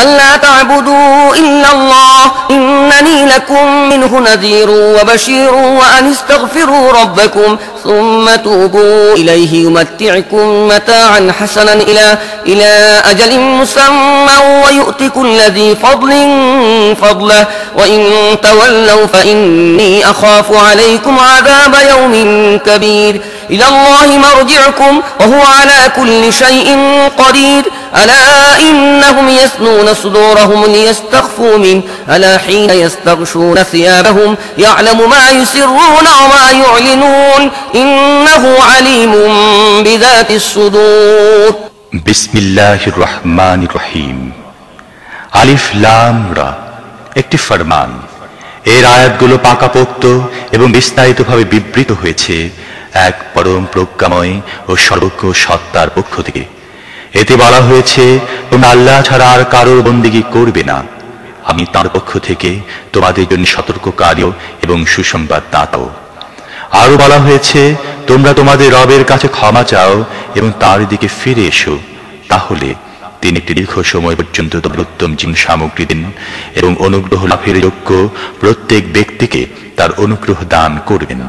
ألا تعبدوا إلا الله إنني لكم منه نذير وبشير وأن استغفروا ربكم ثم توبوا إليه. يمتعكم متاعا حسنا إلى, إلى أجل مسمى ويؤت كل ذي فضل فضله. وإن تولوا فإني أخاف عليكم عذاب يوم كبير. إلى الله مرجعكم وهو على كل شيء قدير. ألا إنهم يثنون صدورهم ليستخفوا منه ألا حين يستغشون ثيابهم يعلم ما يسرون وما يعلنون إنه عليم بذات الصدور বিসমিল্লাহ রহমান রহিম আলিফ লাম রা একটি ফরমান এর আয়াতগুলো পাকাপোক্ত এবং বিস্তারিতভাবে বিবৃত হয়েছে এক পরম প্রজ্ঞাময় ও সর্বজ্ঞ সত্তার পক্ষ থেকে এতে বলা হয়েছে, তোমরা আল্লাহ ছাড়া আর কারোর বন্দিগি করবে না। আমি তার পক্ষ থেকে তোমাদের জন্য সতর্ককারীও এবং সুসংবাদ দাতাও আরও বলা হয়েছে, তোমরা তোমাদের রবের কাছে ক্ষমা চাও এবং তার দিকে ফিরে এসো। তাহলে তিনি দীর্ঘ সময় পর্যন্ত তোমার উত্তম জিন সামগ্রী দিন এবং অনুগ্রহ লাভের যোগ্য প্রত্যেক ব্যক্তিকে তার অনুগ্রহ দান করবেন।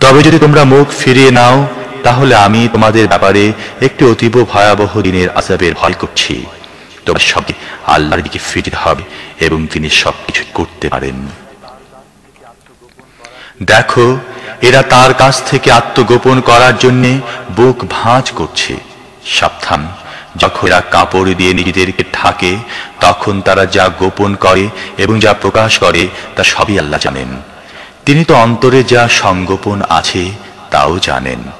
তবে যদি তোমরা মুখ ফিরিয়ে নাও তাহলে আমি তোমাদের ব্যাপারে একটি অতীব ভয়াবহ দিনের আজাবের ভয় করছি। তোমার সবই আল্লাহর দিকে ফিরতে হবে এবং তিনি সবকিছু করতে পারেন। দেখো, এরা তার কাছ থেকে আত্মগোপন করার জন্য বুক ভাঁজ করছে। সাবধান, যখন এরা কাপড় দিয়ে নিজেদেরকে ঢাকে, তখন তারা যা গোপন করে এবং যা প্রকাশ করে, তা সবই আল্লাহ জানেন। তিনি তো অন্তরে যা সংগোপন আছে, তাও জানেন।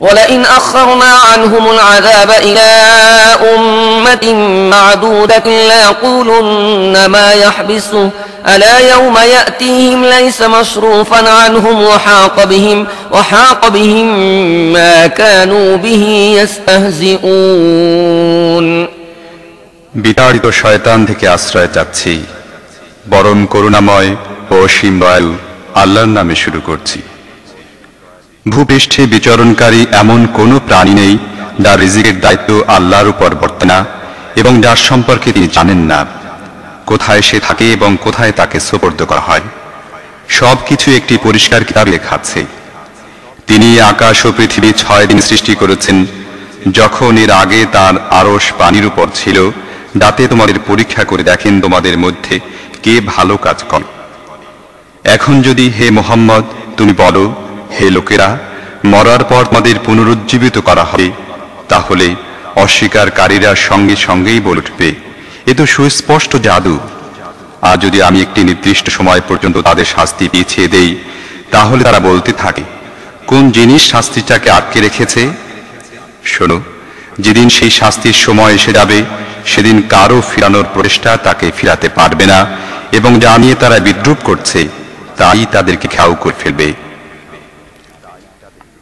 ولئن أخرنا عنهم العذاب إلى أمة معدودة ليقولن ما يحبسه ألا يوم يأتيهم ليس مصروفا عنهم وحاق بهم وحاق بهم ما كانوا به يستهزئون বিতাড়িত শয়তান থেকে আশ্রয় চাচ্ছি বরং করুণাময় ও অসীম দয়ালু আল্লাহর নামে শুরু করছি ভূপৃষ্ঠে বিচরণকারী এমন কোনো প্রাণী নেই, যার রিজিকের দায়িত্ব আল্লাহর উপর বর্তনা এবং যার সম্পর্কে তিনি জানেন না। কোথায় সে থাকে এবং কোথায় তাকে সোপর্দ করা হয়। সব কিছু একটি পরিষ্কার কিতাবে লেখাচ্ছে তিনি আকাশ ও পৃথিবী ছয় দিন সৃষ্টি করেছেন, যখন এর আগে তার আরস পানির উপর ছিল, যাতে তোমাদের পরীক্ষা করে দেখেন তোমাদের মধ্যে কে ভালো কাজ করে। এখন যদি হে মোহাম্মদ, তুমি বলো হে লোকেরা, মরার পর তোমাদের পুনরুজ্জীবিত করা হবে, তাহলে অস্বীকারীরা সঙ্গে সঙ্গেই বলে উঠবে। এ তো সুস্পষ্ট জাদু। আর যদি আমি একটি নির্দিষ্ট সময় পর্যন্ত তাদের শাস্তি পিছিয়ে দেই, তাহলে তারা বলতে থাকে, কোন জিনিস শাস্তিটাকে আটকে রেখেছে? শোনো, যেদিন সেই শাস্তির সময় এসে যাবে, সেদিন কারও ফিরানোর প্রচেষ্টা তাকে ফিরাতে পারবে না, এবং যা নিয়ে তারা বিদ্রুপ করছে, তাই তাদেরকে খেয়াও করে ফেলবে।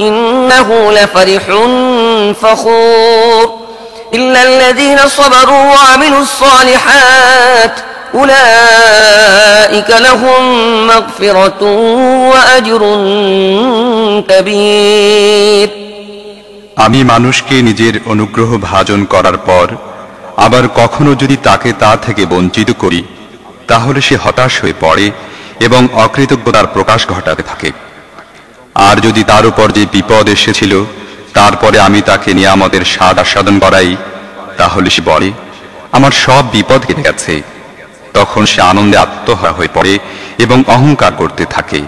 إنه لفرح فخور إلا الذين صبروا وعملوا الصالحات أولئك لهم مغفرة وأجر كبير আমি মানুষকে নিজের অনুগ্রহ ভাজন করার পর আবার কখনো যদি তাকে তা থেকে বঞ্চিত করি তাহলে সে হতাশ হয়ে পড়ে এবং অকৃতজ্ঞতার প্রকাশ ঘটাতে থাকে আর যদি তার উপর যে বিপদ এসেছিল, তারপরে আমি তাকে নিয়ামতের স্বাদ আস্বাদন করাই, তাহলে সে বলে, আমার সব বিপদ কেটে গেছে। তখন সে আনন্দে আত্মহারা হয়ে পড়ে এবং অহংকার করতে থাকে।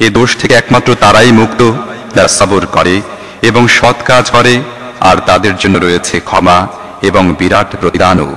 এ দোষ থেকে একমাত্র তারাই মুক্ত, যারা সবর করে এবং সৎ কাজ করে, আর তাদের জন্য রয়েছে ক্ষমা এবং বিরাট প্রতিদানও।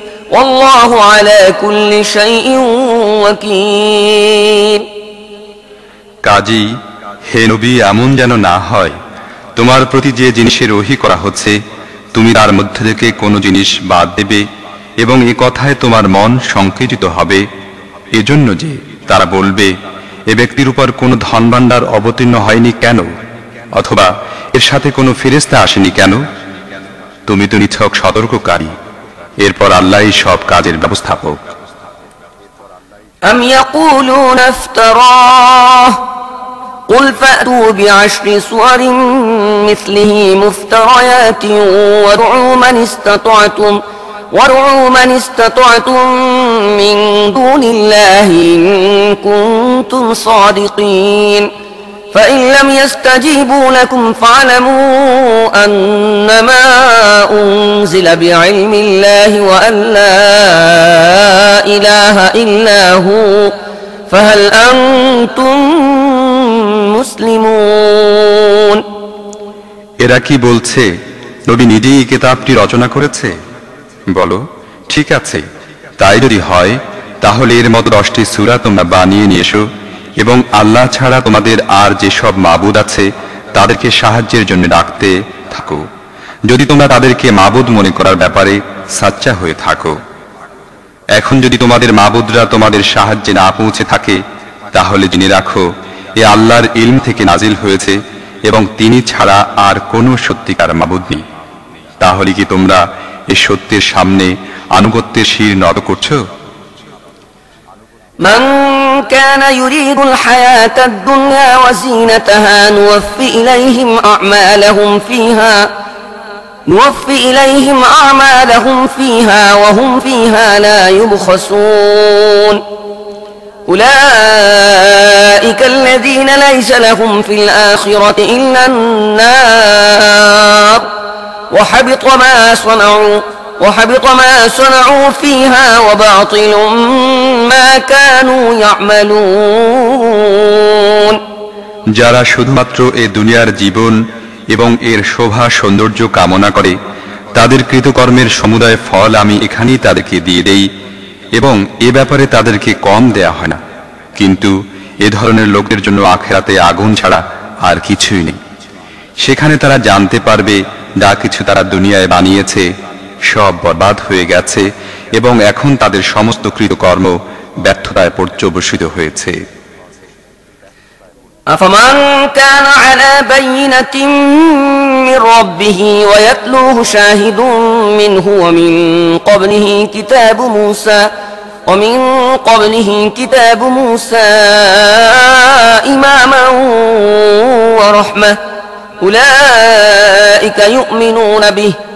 والله على كل شيء وكيل কাজী হে নবী এমন যেন না হয় তোমার প্রতি যে জিনিসের রহি করা হচ্ছে তুমি তার মধ্যে থেকে কোনো জিনিস বাদ দেবে এবং এ কথায় তোমার মন সংকুচিত হবে এজন্য যে তারা বলবে এ ব্যক্তির উপর কোনো ধনভাণ্ডার অবতীর্ণ হয়নি কেন অথবা এর সাথে কোনো ফেরেস্তা আসেনি কেন তুমি তো নিছক সতর্ককারী এরপর আল্লাহ সব কাজের ব্যবস্থাপক أم يقولون افتراه قل فأتوا بعشر صور مثله مفتريات وادعوا من استطعتم وادعوا من استطعتم من دون الله إن كنتم صادقين فإن لم يستجيبوا لكم فاعلموا أنما أنزل بعلم الله وأن لا إله إلا هو فهل أنتم مسلمون এরা কি বলছে নবী নিজেই এই কেতাবটি রচনা করেছে বলো ঠিক আছে তাই যদি হয় তাহলে এর মতো দশটি সূরা তোমরা বানিয়ে নিয়ে এসো এবং আল্লাহ ছাড়া তোমাদের আর যেসব মাবুদ আছে, তাদেরকে সাহায্যের জন্য ডাকতে থাকো। যদি তোমরা তাদেরকে মাবুদ মনে করার ব্যাপারে সাচ্চা হয়ে থাকো। এখন যদি তোমাদের মাবুদরা তোমাদের সাহায্যে না পৌঁছে থাকে, তাহলে জেনে রাখো, এ আল্লাহর ইলম থেকে নাজিল হয়েছে এবং তিনি ছাড়া আর কোনো সত্যিকার মাবুদ নেই। তাহলে কি তোমরা এ সত্যের সামনে আনুগত্যের শির নত করছ? من كان يريد الحياة الدنيا وزينتها نوفي إليهم أعمالهم فيها نوفي إليهم أعمالهم فيها وهم فيها لا يبخسون. أولئك الذين ليس لهم في الآخرة إلا النار. وحبط ما صنعوا وحبط ما صنعوا فيها وباطل যারা শুধুমাত্র এ দুনিয়ার জীবন এবং এর শোভা, সৌন্দর্য কামনা করে, তাদের কৃতকর্মের সমুদায় ফল আমি এখানেই তাদেরকে দিয়ে দেই এবং এ ব্যাপারে তাদেরকে কম দেয়া হয় না। কিন্তু এ ধরনের লোকদের জন্য আখেরাতে আগুন ছাড়া আর কিছুই নেই। সেখানে তারা জানতে পারবে যা কিছু তারা দুনিয়ায় বানিয়েছে, সব বরবাদ হয়ে গেছে এবং এখন তাদের সমস্ত কৃতকর্ম ব্যর্থতায় পর্যবসিত হয়েছে أفمن كان على بينة من ربه ويتلوه شاهد منه ومن قبله كتاب موسى ومن قبله كتاب موسى إماما ورحمة أولئك يؤمنون به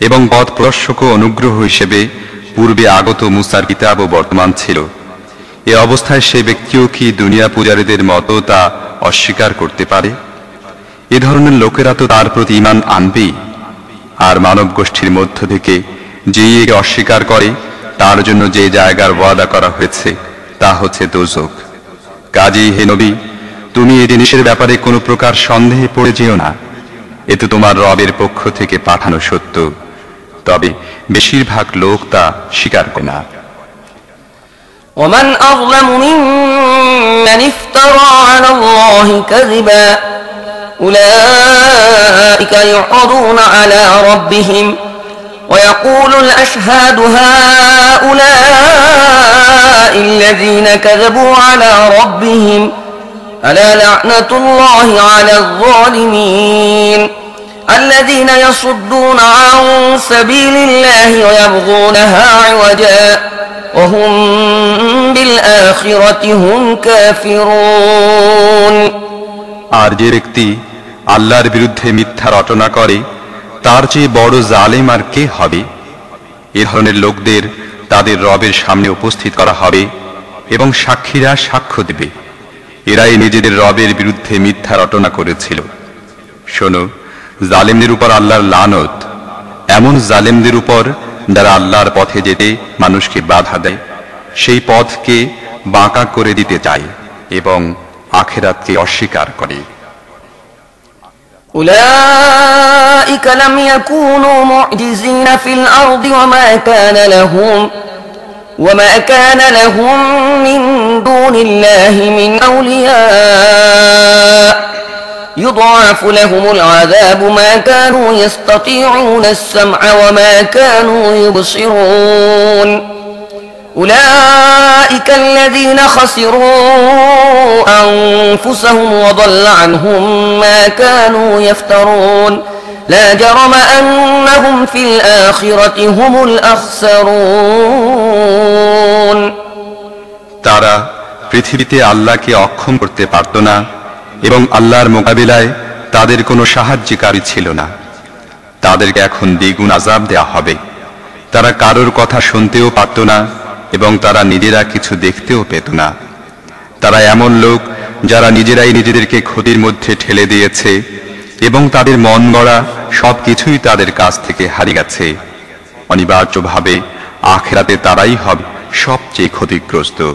এবং পথ প্রদর্শক অনুগ্রহ হিসেবে পূর্বে আগত মুসার কিতাবও বর্তমান ছিল। এ অবস্থায় সে ব্যক্তিও কি দুনিয়া পূজারীদের মতো তা অস্বীকার করতে পারে? এ ধরনের লোকেরা তো তার প্রতি ইমান আনবেই। আর মানব গোষ্ঠীর মধ্য থেকে যেই একে অস্বীকার করে, তার জন্য যে জায়গার ওয়াদা করা হয়েছে, তা হচ্ছে দোজক। কাজী, হে নবী, তুমি এ জিনিসের ব্যাপারে কোনো প্রকার সন্দেহে পড়ে যেও না। এতে তোমার রবের পক্ষ থেকে পাঠানো সত্য। তবে বেশিরভাগ লোক তা স্বীকার করে না ومن أظلم ممن افترى على الله كذبا أولئك يعرضون على ربهم ويقول الأشهاد هؤلاء الذين كذبوا على ربهم ألا لعنة الله على الظالمين الذين يصدون عن سبيل الله ويبغونها عوجا وهم بالآخرة هم كافرون আর যে ব্যক্তি আল্লাহর বিরুদ্ধে মিথ্যা রটনা করে তার চেয়ে বড় জালেম আর কে হবে এ ধরনের লোকদের তাদের রবের সামনে উপস্থিত করা হবে এবং সাক্ষীরা সাক্ষ্য দেবে এরাই নিজেদের রবের বিরুদ্ধে মিথ্যা রটনা করেছিল শোনো জালেমদের উপর আল্লাহর লানত এমন জালেমদের উপর যারা আল্লাহর পথে যেতে মানুষকে বাধা দেয় সেই পথকে বাঁকা করে দিতে চায় এবং আখেরাতকে অস্বীকার করে أولئك لم يكونوا معجزين في الأرض وما كان لهم وما كان لهم من دون الله من أولياء يضاعف لهم العذاب ما كانوا يستطيعون السمع وما كانوا يبصرون أولئك الذين خسروا أنفسهم وضل عنهم ما كانوا يفترون لا جرم أنهم في الآخرة هم الأخسرون তারা পৃথিবীতে আল্লাহকে অক্ষম করতে পারত না এবং আল্লাহর মোকাবিলায় তাদের কোনো সাহায্যকারী ছিল না। তাদেরকে এখন দ্বিগুণ আজাব দেয়া হবে। তারা কারোর কথা শুনতেও পারত না এবং তারা নিজেরা কিছু দেখতেও পেত না। তারা এমন লোক যারা নিজেরাই নিজেদেরকে ক্ষতির মধ্যে ঠেলে দিয়েছে এবং তাদের মন গড়া সব কিছুই তাদের কাছ থেকে হারিয়ে গেছে। অনিবার্যভাবে আখেরাতে তারাই হবে সবচেয়ে ক্ষতিগ্রস্ত।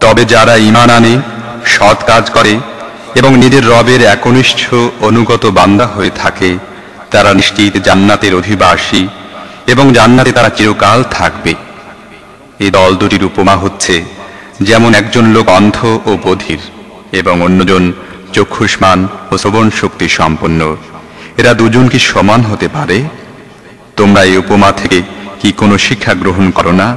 তবে যারা ইমান আনে, সৎ কাজ করে এবং নিজের রবের একনিষ্ঠ অনুগত বান্দা হয়ে থাকে, তারা নিশ্চিত জান্নাতের অধিবাসী এবং জান্নাতে তারা চিরকাল থাকবে। এই দল দুটির উপমা হচ্ছে যেমন একজন লোক অন্ধ ও বধির এবং অন্যজন চক্ষুষ্মান ও শ্রবণ শক্তি সম্পন্ন। এরা দুজন কি সমান হতে পারে? তোমরা এই উপমা থেকে কি কোনো শিক্ষা গ্রহণ করো না?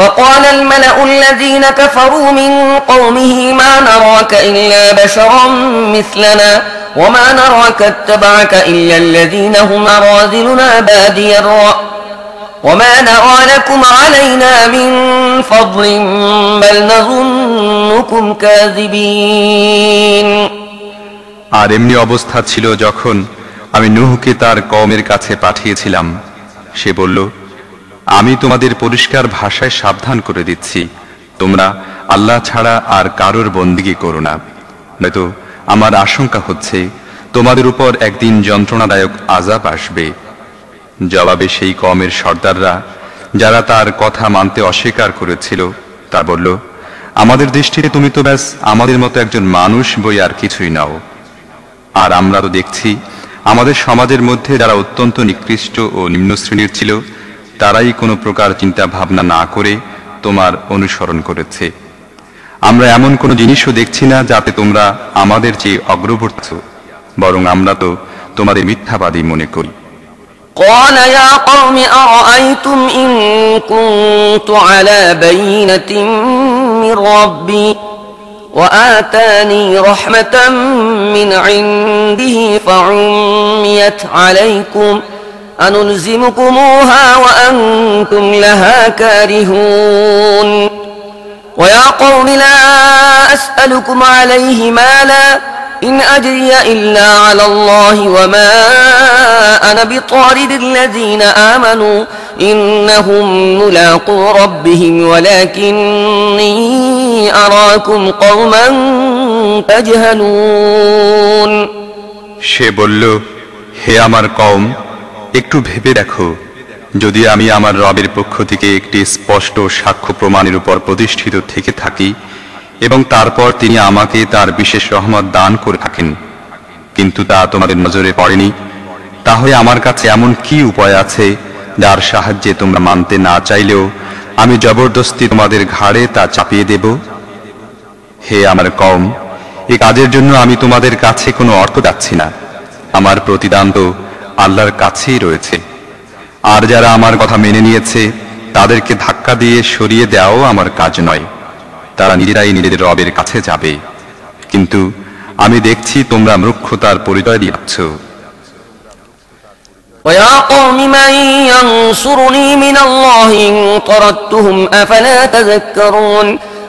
فقال الملأ الذين كفروا من قومه ما نراك إلا بشرا مثلنا وما نراك اتبعك إلا الذين هم أراذلنا بادي الرأي وما نرى لكم علينا من فضل بل نظنكم كاذبين আর এমনি অবস্থা ছিল যখন আমি নুহকে তার কওমের কাছে পাঠিয়েছিলাম সে বলল আমি তোমাদের পরিষ্কার ভাষায় সাবধান করে দিচ্ছি। তোমরা আল্লাহ ছাড়া আর কারোর বন্দিগি করো না। নয়তো আমার আশঙ্কা হচ্ছে তোমাদের উপর একদিন যন্ত্রণাদায়ক আজাব আসবে। জবাবে সেই কমের সর্দাররা, যারা তার কথা মানতে অস্বীকার করেছিল, তা বলল, আমাদের দৃষ্টিতে তুমি তো ব্যাস আমাদের মতো একজন মানুষ বই আর কিছুই নাও। আর আমরা তো দেখছি, আমাদের সমাজের মধ্যে যারা অত্যন্ত নিকৃষ্ট ও নিম্ন শ্রেণির ছিল তারাই কোনো প্রকার চিন্তা ভাবনা না করে তোমার অনুসরণ করেছে আমরা এমন কোনো জিনিসও দেখছি না যাতে তোমরা আমাদের চেয়ে অগ্রবর্তী বরং আমরা তো তোমাদের মিথ্যাবাদী মনে করি قال يا قوم أرأيتم إن كنت على بينة من ربي وآتاني رحمة من عنده فعميت عليكم أنلزمكموها وأنتم لها كارهون ويا قوم لا أسألكم عليه مالا إن أجري إلا على الله وما أنا بطارد الذين آمنوا إنهم ملاقو ربهم ولكني أراكم قوما تجهلون সে বলল হে আমার কম একটু ভেবে দেখো। যদি আমি আমার রবের পক্ষ থেকে একটি স্পষ্ট সাক্ষ্য প্রমাণের উপর প্রতিষ্ঠিত থেকে থাকি, এবং তারপর তিনি আমাকে তার বিশেষ রহমত দান করে থাকেন, কিন্তু তা তোমাদের নজরে পড়েনি, তাহলে আমার কাছে এমন কি উপায় আছে যার সাহায্যে তোমরা মানতে না চাইলেও আমি জবরদস্তি তোমাদের ঘাড়ে তা চাপিয়ে দেব? হে আমার কম এ কাজের জন্য আমি তোমাদের কাছে কোনো অর্থ যাচ্ছি না। আমার প্রতিদান তো আল্লাহর কাছেই রয়েছে আর যারা আমার কথা মেনে নিয়েছে তাদেরকে ধাক্কা দিয়ে সরিয়ে দেওয়াও আমার কাজ নয় তারা নিজেরাই নিজেদের রবের কাছে যাবে কিন্তু আমি দেখছি তোমরা মূর্খতার পরিচয় দিচ্ছ ويا قوم من ينصرني من الله إن طردتهم أفلا تذكرون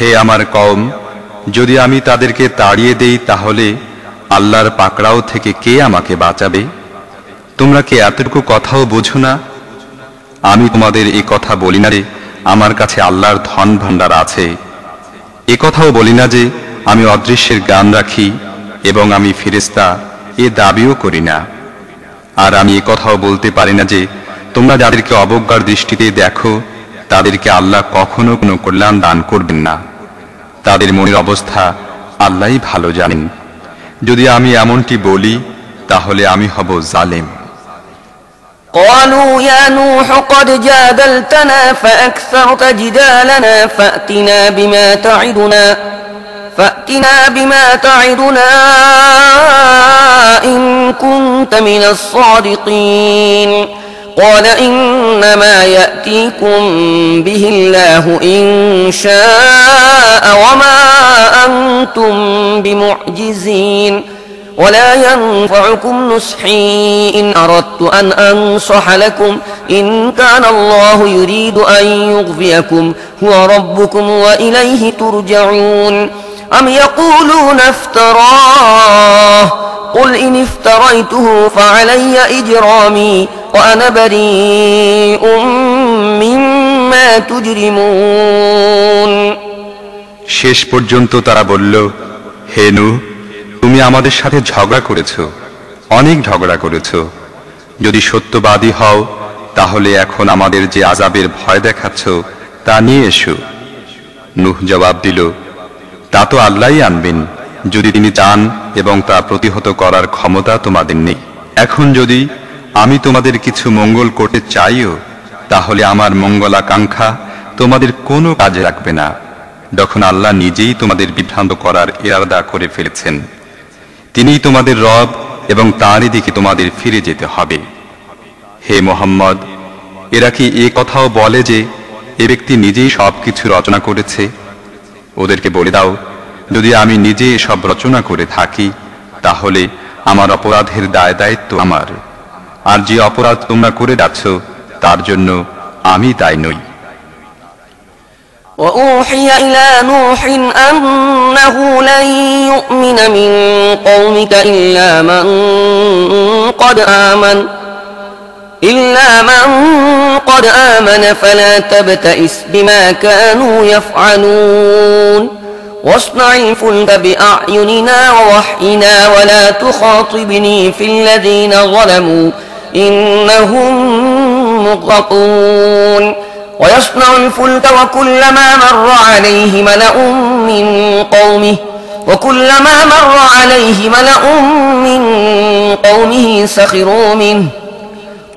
হে আমার কম যদি আমি তাদেরকে তাড়িয়ে দেই তাহলে আল্লাহর পাকড়াও থেকে কে আমাকে বাঁচাবে? তোমরা কি এতটুকু কথাও বোঝো না? আমি তোমাদের এই কথা বলি না রে আমার কাছে আল্লাহর ধন ভাণ্ডার আছে। এ কথাও বলি না যে আমি অদৃশ্যের গান রাখি এবং আমি ফিরেস্তা এ দাবিও করি না। আর আমি এ কথাও বলতে পারি না যে তোমরা যাদেরকে অবজ্ঞার দৃষ্টিতে দেখো, তাদেরকে আল্লাহ কখনো কোনো কল্যাণ দান করবেন না। তাদের মনের অবস্থা আল্লাহই ভালো জানেন যদি আমি এমনটি বলি তাহলে আমি হব জালেম قالوا يا نوح قد جادلتنا فأكثرت جدالنا فأتنا بما تعدنا فأتنا بما تعدنا إن كنت من الصادقين قال إنما يأتيكم به الله إن شاء وما أنتم بمعجزين ولا ينفعكم نصحي إن أردت أن أنصح لكم إن كان الله يريد أن يغفيكم هو ربكم وإليه ترجعون أم يقولون افتراه قل إن افتريته فعلي إجرامي وأنا بريء مما تجرمون শেষ পর্যন্ত তারা বলল হে নূহ তুমি আমাদের সাথে ঝগড়া করেছ অনেক ঝগড়া করেছ যদি সত্যবাদী হও তাহলে এখন আমাদের যে আজাবের ভয় দেখাচ্ছ তা নিয়ে এসো নূহ জবাব দিল তা তো আল্লাহই আনবেন। যদি তিনি চান এবং তা প্রতিহত করার ক্ষমতা তোমাদের নেই। এখন যদি আমি তোমাদের কিছু মঙ্গল করতে চাইও, তাহলে আমার মঙ্গলাকাঙ্ক্ষা তোমাদের কোনো কাজে রাখবে না। যখন আল্লাহ নিজেই তোমাদের বিভ্রান্ত করার ইরাদা করে ফেলেছেন, তিনিই তোমাদের রব এবং তাঁরই দিকে তোমাদের ফিরে যেতে হবে। হে মোহাম্মদ, এরা কি এ কথাও বলে যে, এ ব্যক্তি নিজেই সব কিছু রচনা করেছে? ওদেরকে বলে দাও যদি আমি নিজে সব রচনা করে থাকি তাহলে আমার অপরাধের দায় দায়িত্ব আমার আর যে অপরাধ তোমরা করে যাচ্ছ তার জন্য আমি দায় নই وأوحي إلى نوح أنه لن يؤمن من قومك إلا من قد آمن إلا من قد آمن فلا تبتئس بما كانوا يفعلون. واصنع الفلك بأعيننا ووحينا ولا تخاطبني في الذين ظلموا إنهم مغرقون. ويصنع الفلك وكلما مر عليه ملأ من قومه وكلما مر عليه ملأ من قومه سخروا منه.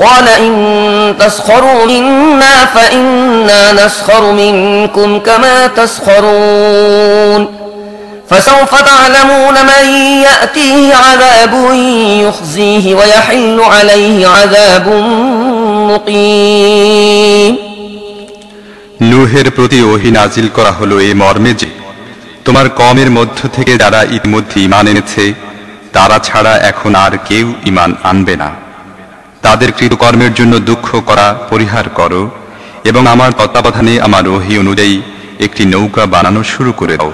قال إن تسخروا منا فإنا نسخر منكم كما تسخرون فسوف تعلمون من يأتيه عذاب يخزيه ويحل عليه عذاب مقيم নুহের প্রতি ওহি নাজিল করা হলো এই মর্মে যে তোমার কমের মধ্য থেকে যারা ইতিমধ্যে ইমান এনেছে তারা ছাড়া এখন আর কেউ ইমান আনবে না তাদের কৃতকর্মের জন্য দুঃখ করা পরিহার করো এবং আমার তত্ত্বাবধানে আমার ওহি অনুযায়ী একটি নৌকা বানানো শুরু করে দাও।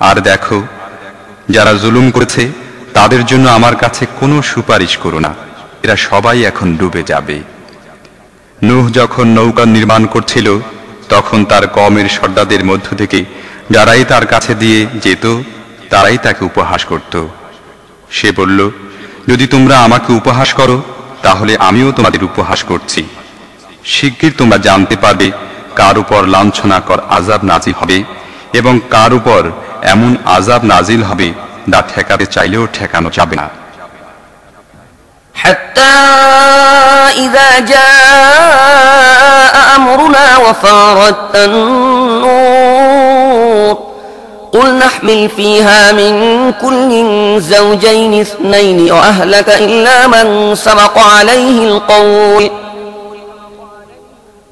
আর দেখো, যারা জুলুম করেছে, তাদের জন্য আমার কাছে কোনো সুপারিশ করো না। এরা সবাই এখন ডুবে যাবে। নূহ যখন নৌকা নির্মাণ করছিল, তখন তার কমের সর্দাদের মধ্য থেকে যারাই তার কাছে দিয়ে যেত, তারাই তাকে উপহাস করত। সে বলল, যদি তোমরা আমাকে উপহাস করো তাহলে আমিও তোমাদের উপহাস করছি শিগগির তোমরা জানতে পারবে কার উপর লাঞ্ছনা কর আজাব নাজিল হবে এবং কার উপর এমন আজাব নাজিল হবে যা ঠেকাতে চাইলেও ঠেকানো যাবে না حتى إذا جاء أمرنا وفارت النور قل نحمل فيها من كل زوجين اثنين وأهلك إلا من سبق عليه القول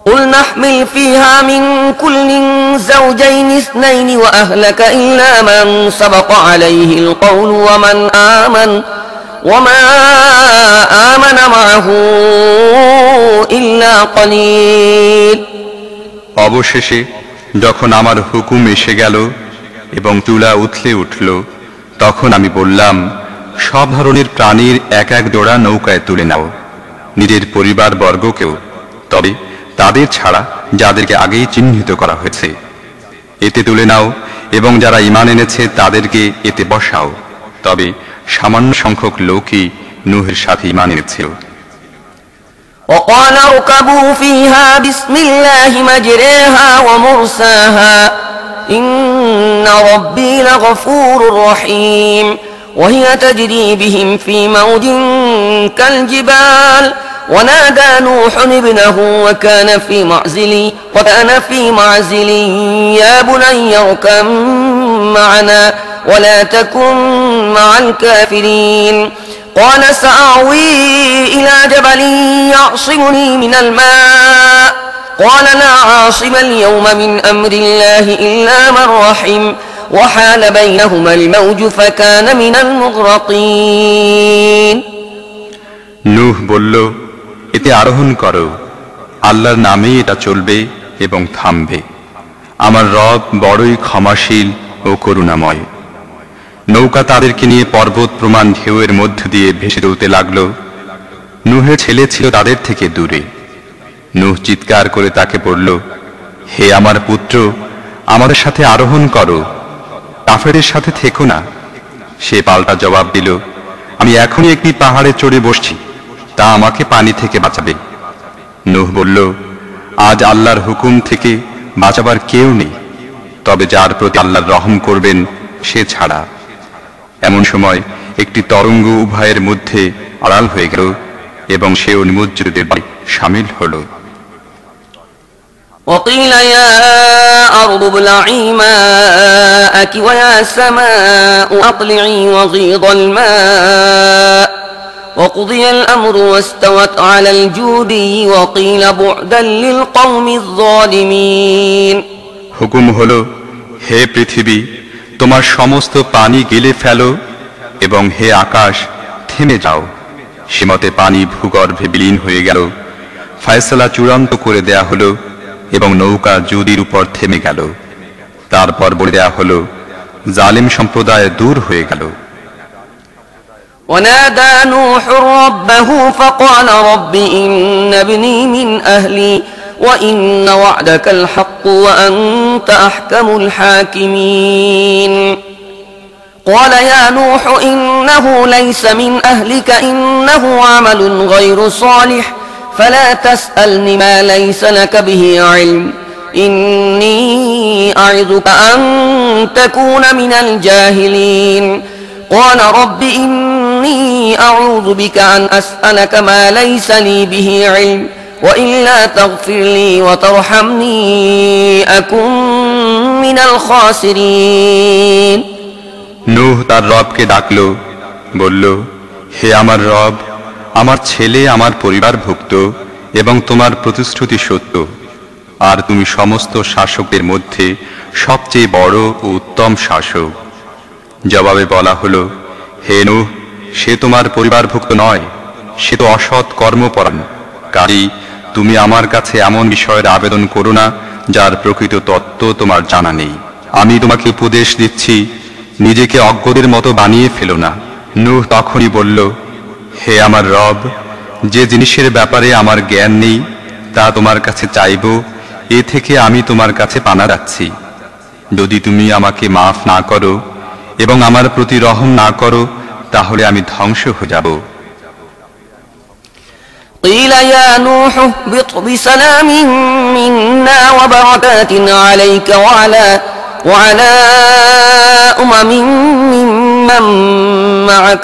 قل نحمل فيها من كل زوجين اثنين وأهلك إلا من سبق عليه القول ومن آمن وما آمن معه إلا قليل অবশেষে যখন আমার হুকুম এসে গেল এবং তুলা উথলে উঠল তখন আমি বললাম সব ধরনের প্রাণীর এক এক জোড়া নৌকায় তুলে নাও নিজের পরিবার বর্গকেও তবে তাদের ছাড়া যাদেরকে আগেই চিহ্নিত করা হয়েছে এতে তুলে নাও এবং যারা ইমান এনেছে তাদেরকে এতে বসাও তবে সামান্য সংখ্যক লোকই নুহের সাথে ইমান এনেছিল وقال اركبوا فيها بسم الله مجريها ومرساها إن ربي لغفور رحيم وهي تجري بهم في موج كالجبال ونادى نوح ابنه وكان في معزل وكان في معزل يا بني اركب معنا ولا تكن مع الكافرين قال سآوي إلى جبل يعصمني من الماء قال لا عاصم اليوم من أمر الله إلا من رحم وحال بينهما الموج فكان من المغرقين নূহ বলল এতে আরোহণ করো আল্লাহর নামেই এটা চলবে এবং থামবে আমার রব বড়ই ক্ষমাশীল ও করুণাময় নৌকা তাদেরকে নিয়ে পর্বত প্রমাণ ঢেউয়ের মধ্য দিয়ে ভেসে চলতে লাগল নুহের ছেলে ছিল তাদের থেকে দূরে নুহ চিৎকার করে তাকে বলল, হে আমার পুত্র, আমাদের সাথে আরোহণ করো। কাফেরের সাথে থেকো না। সে পাল্টা জবাব দিল, আমি এখনই একটি পাহাড়ে চড়ে বসছি। তা আমাকে পানি থেকে বাঁচাবে। নুহ বলল, আজ আল্লাহর হুকুম থেকে বাঁচাবার কেউ নেই। তবে যার প্রতি আল্লাহর রহম করবেন, সে ছাড়া। এমন সময় একটি তরঙ্গ উভয়ের মধ্যে আড়াল হয়ে গেল এবং সেও নিমজ্জিতদের বাড়ি সামিল হলো। وقيل يا أرض ابلعي ماءك ويا سماء أقلعي وغيض الماء وقضي الأمر واستوت على الجودي وقيل بعدا للقوم الظالمين হুকুম হলো হে পৃথিবী তোমার সমস্ত পানি গিলে ফেলো এবং হে আকাশ থেমে যাও সীমতে পানি ভূগর্ভে বিলীন হয়ে গেল ফয়সলা চূড়ান্ত করে দেয়া হলো এবং নৌকা যুদির উপর থেমে গেল তারপর বলে দেয়া হলো জালিম সম্প্রদায় দূর হয়ে গেল ونادى نوح ربه فقال رب إن ابني من أهلي وإن وعدك الحق وأنت أحكم الحاكمين قال يا نوح إنه ليس من أهلك إنه عمل غير صالح فلا تسألني ما ليس لك به علم إني أعظك أن تكون من الجاهلين قال رب إني أعوذ بك أن أسألك ما ليس لي به علم وإلا تغفر لي وترحمني أكن من الخاسرين নূহ তার রবকে ডাকল বলল হে আমার রব আমার ছেলে আমার পরিবারভুক্ত এবং তোমার প্রতিশ্রুতি সত্য। আর তুমি সমস্ত শাসকদের মধ্যে সবচেয়ে বড় ও উত্তম শাসক। জবাবে বলা হলো, হে নূহ, সে তোমার পরিবারভুক্ত নয়, সে তো অসৎ কর্মপরাণ কারি তুমি আমার কাছে এমন বিষয়ের আবেদন করো না, যার প্রকৃত তত্ত্ব তোমার জানা নেই। আমি তোমাকে উপদেশ দিচ্ছি, নিজেকে অজ্ঞদের মতো বানিয়ে ফেলো না। নূহ তখনই বলল হে আমার রব যে জিনিসের ব্যাপারে আমার জ্ঞান নেই তা তোমার কাছে চাইব এ থেকে আমি তোমার কাছে পানা রাখছি যদি তুমি আমাকে মাফ না করো এবং আমার প্রতি রহম না করো তাহলে আমি ধ্বংস হয়ে যাব قيل يا نوح اهبط بسلام منا وبركات عليك وعلى وعلى أمم ممن معك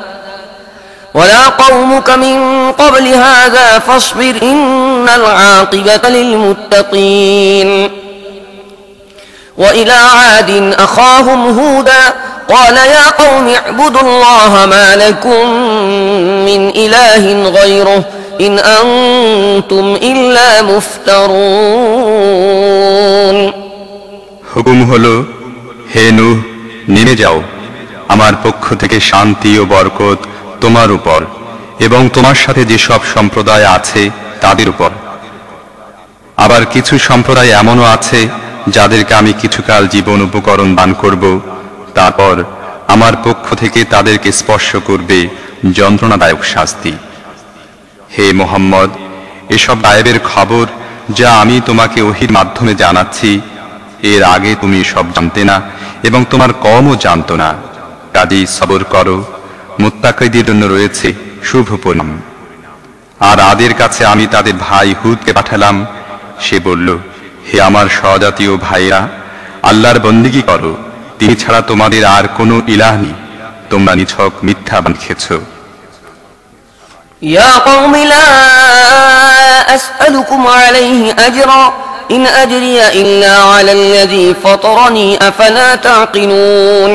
ولا قومك من قبل هذا فاصبر إن العاقبة للمتقين وإلى عاد أخاهم هودا قال يا قوم اعبدوا الله ما لكم من إله غيره إن أنتم إلا مفترون হুকুম হলো হে নূহ নেমে যাও আমার পক্ষ থেকে শান্তি ও বরকত তোমার উপর এবং তোমার সাথে যেসব সম্প্রদায় আছে তাদের উপর। আবার কিছু সম্প্রদায় এমনও আছে যাদেরকে আমি কিছুকাল জীবন উপকরণ দান করব, তারপর আমার পক্ষ থেকে তাদেরকে স্পর্শ করবে যন্ত্রণাদায়ক শাস্তি। হে মোহাম্মদ, এসব গায়েবের খবর যা আমি তোমাকে ওহির মাধ্যমে জানাচ্ছি, এর আগে তুমি সব জানতে না এবং তোমার কমও জানতো না। কাজেই সবর করো মুত্তাকিদের জন্য রয়েছে শুভ পরিণাম আর আদের কাছে আমি তাদের ভাই হুদকে পাঠালাম সে বলল হে আমার স্বজাতীয় ভাইরা আল্লাহর বন্দিগি করো তিনি ছাড়া তোমাদের আর কোনো ইলাহ নেই তোমরা নিছক মিথ্যা বানিয়েছ يا قوم لا أسألكم عليه أجرا إن أجري إلا على الذي فطرني أفلا تعقلون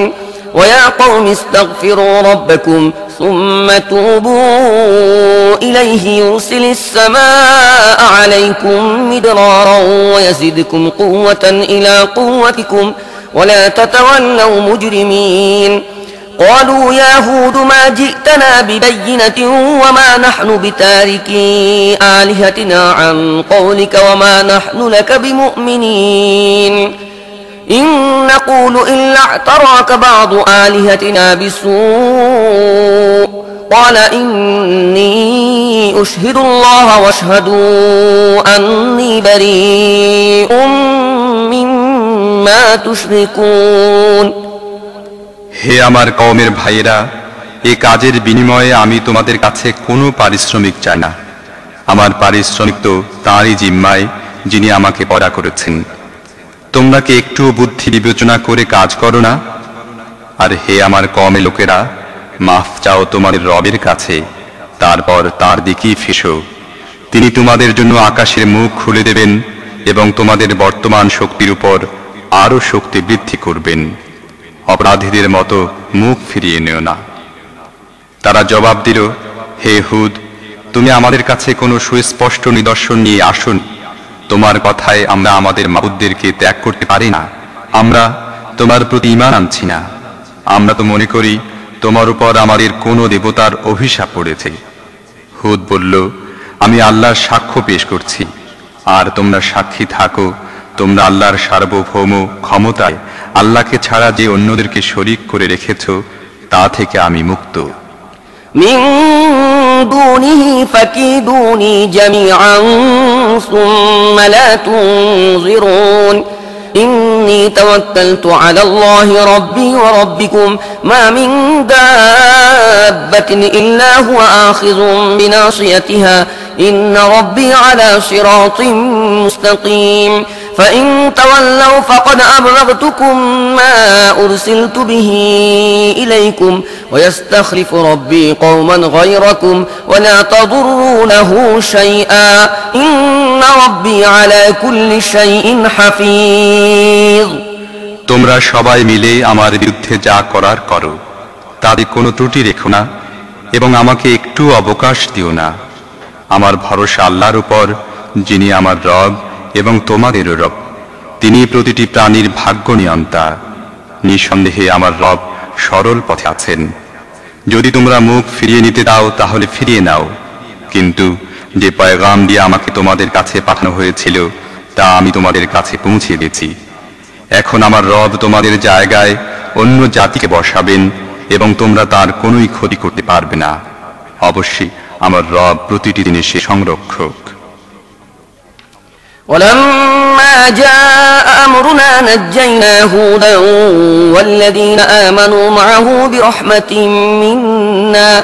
ويا قوم استغفروا ربكم ثم توبوا إليه يرسل السماء عليكم مدرارا ويزدكم قوة إلى قوتكم ولا تتولوا مجرمين. قالوا يا هود ما جئتنا ببينة وما نحن بتاركي آلهتنا عن قولك وما نحن لك بمؤمنين. إن نقول إلا اعتراك بعض آلهتنا بسوء قال إني أشهد الله واشهدوا أني بريء مما تشركون হে আমার কওমের ভাইয়েরা এ কাজের বিনিময়ে আমি তোমাদের কাছে কোনো পারিশ্রমিক চাই না আমার পারিশ্রমিক তো তাঁরই জিম্মায় যিনি আমাকে পড়া করেছেন তোমরা কি একটু বুদ্ধি বিবেচনা করে কাজ করো না? আর হে আমার কমে লোকেরা, মাফ চাও তোমাদের রবের কাছে, তারপর তার দিকেই ফেসো। তিনি তোমাদের জন্য আকাশের মুখ খুলে দেবেন এবং তোমাদের বর্তমান শক্তির উপর আরও শক্তি বৃদ্ধি করবেন। অপরাধীদের মতো মুখ ফিরিয়ে নিও না। তারা জবাব দিল, হে হুদ, তুমি আমাদের কাছে কোনো সুস্পষ্ট নিদর্শন নিয়ে আসুন। তোমার কথায় আমরা আমাদের মাবুদদেরকে ত্যাগ করতে পারি না আমরা তোমার প্রতি ইমান আনছি না আমরা তো মনে করি তোমার উপর আমাদের কোনো দেবতার অভিশাপ পড়েছে হুদ বলল আমি আল্লাহর সাক্ষ্য পেশ করছি আর তোমরা সাক্ষী থাকো তোমরা আল্লাহর সার্বভৌম ক্ষমতায় আল্লাহকে ছাড়া যে অন্যদেরকে শরিক করে রেখেছ তা থেকে আমি মুক্ত من دونه فكيدوني جميعا ثم لا تنظرون. إني توكلت على الله ربي وربكم ما من دابة إلا هو آخذ بناصيتها. إن ربي على صراط مستقيم. فإن تولوا فقد أبلغتكم ما أرسلت به إليكم. ويستخلف ربي قوما غيركم ولا تضرونه شيئا. إن তোমরা সবাই মিলে আমার বিরুদ্ধে যা করার করো, তাতে কোনো ত্রুটি রেখো না এবং আমাকে একটু অবকাশ দিও না। আমার ভরসা আল্লাহর উপর, যিনি আমার রব এবং তোমাদেরও রব, তিনি প্রতিটি প্রাণীর ভাগ্য নিয়ন্তা। নিঃসন্দেহে আমার রব সরল পথে আছেন। যদি তোমরা মুখ ফিরিয়ে নিতে দাও, তাহলে ফিরিয়ে নাও। কিন্তু যে পয়গাম দিয়ে আমাকে তোমাদের কাছে পাঠানো হয়েছিল তা আমি তোমাদের কাছে পৌঁছে দিয়েছি এখন আমার রব তোমাদের জায়গায় অন্য জাতিকে বসাবেন এবং তোমরা তার কোনোই ক্ষতি করতে পারবে না অবশ্যই আমার রব প্রতিটি জিনিসে সংরক্ষক ولما جاء أمرنا نجينا هودا والذين آمنوا معه برحمة منا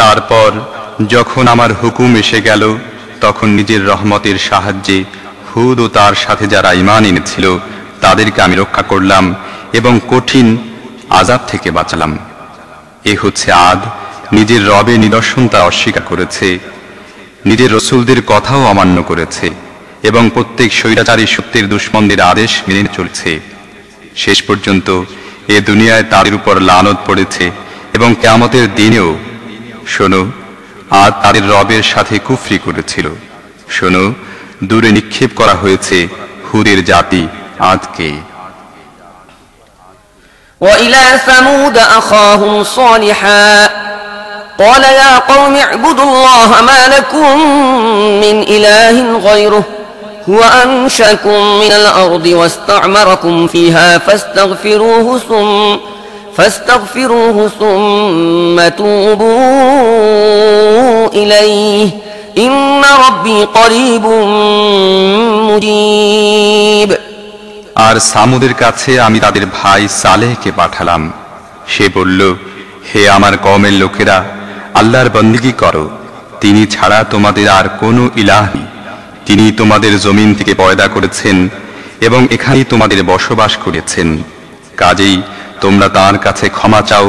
তারপর যখন আমার হুকুম এসে গেল, তখন নিজের রহমতের সাহায্যে হুদ ও তার সাথে যারা ইমান এনেছিল, তাদেরকে আমি রক্ষা করলাম এবং কঠিন আজাব থেকে বাঁচালাম। এ হচ্ছে আদ, নিজের রবে নিদর্শন তা অস্বীকার করেছে, নিজের রসুলদের কথাও অমান্য করেছে এবং প্রত্যেক স্বৈরাচারী সত্যের দুশ্মনদের আদেশ মেনে চলছে। শেষ পর্যন্ত এ দুনিয়ায় তাদের উপর লানত পড়েছে এবং কেয়ামতের দিনেও শোনো আর তাদের রবের সাথে কুফরি করেছিল শোনো দূরে নিক্ষেপ করা হয়েছে হুদের জাতি আদকে وإلى ثمود أخاهم صالحا قال يا قوم اعبدوا الله ما لكم من إله غيره هو أنشأكم من الأرض واستعمركم فيها فاستغفروه ثم فاستغفروه ثم توبوا إليه إن ربي قريب مجيب আর সামুদের কাছে আমি তাদের ভাই সালেহকে পাঠালাম সে বলল হে আমার কমের লোকেরা আল্লাহর বন্দিগি করো তিনি ছাড়া তোমাদের আর কোনো ইলাহ নেই তিনি তোমাদের জমিন থেকে পয়দা করেছেন এবং এখানেই তোমাদের বসবাস করেছেন কাজেই তোমরা তার কাছে ক্ষমা চাও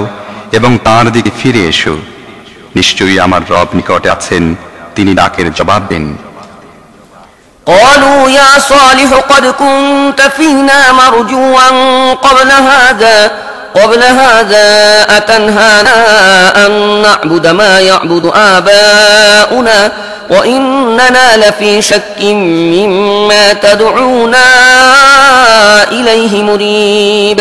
এবং তার দিকে ফিরে এসো নিশ্চয়ই আমার রব নিকটে আছেন তিনি ডাকের জবাব দেন قالوا يا صالح قد كنت فينا مرجوا قبل هذا قبل هذا أتنهانا أن نعبد ما يعبد آباؤنا وإننا لفي شك مما تدعونا إليه مريب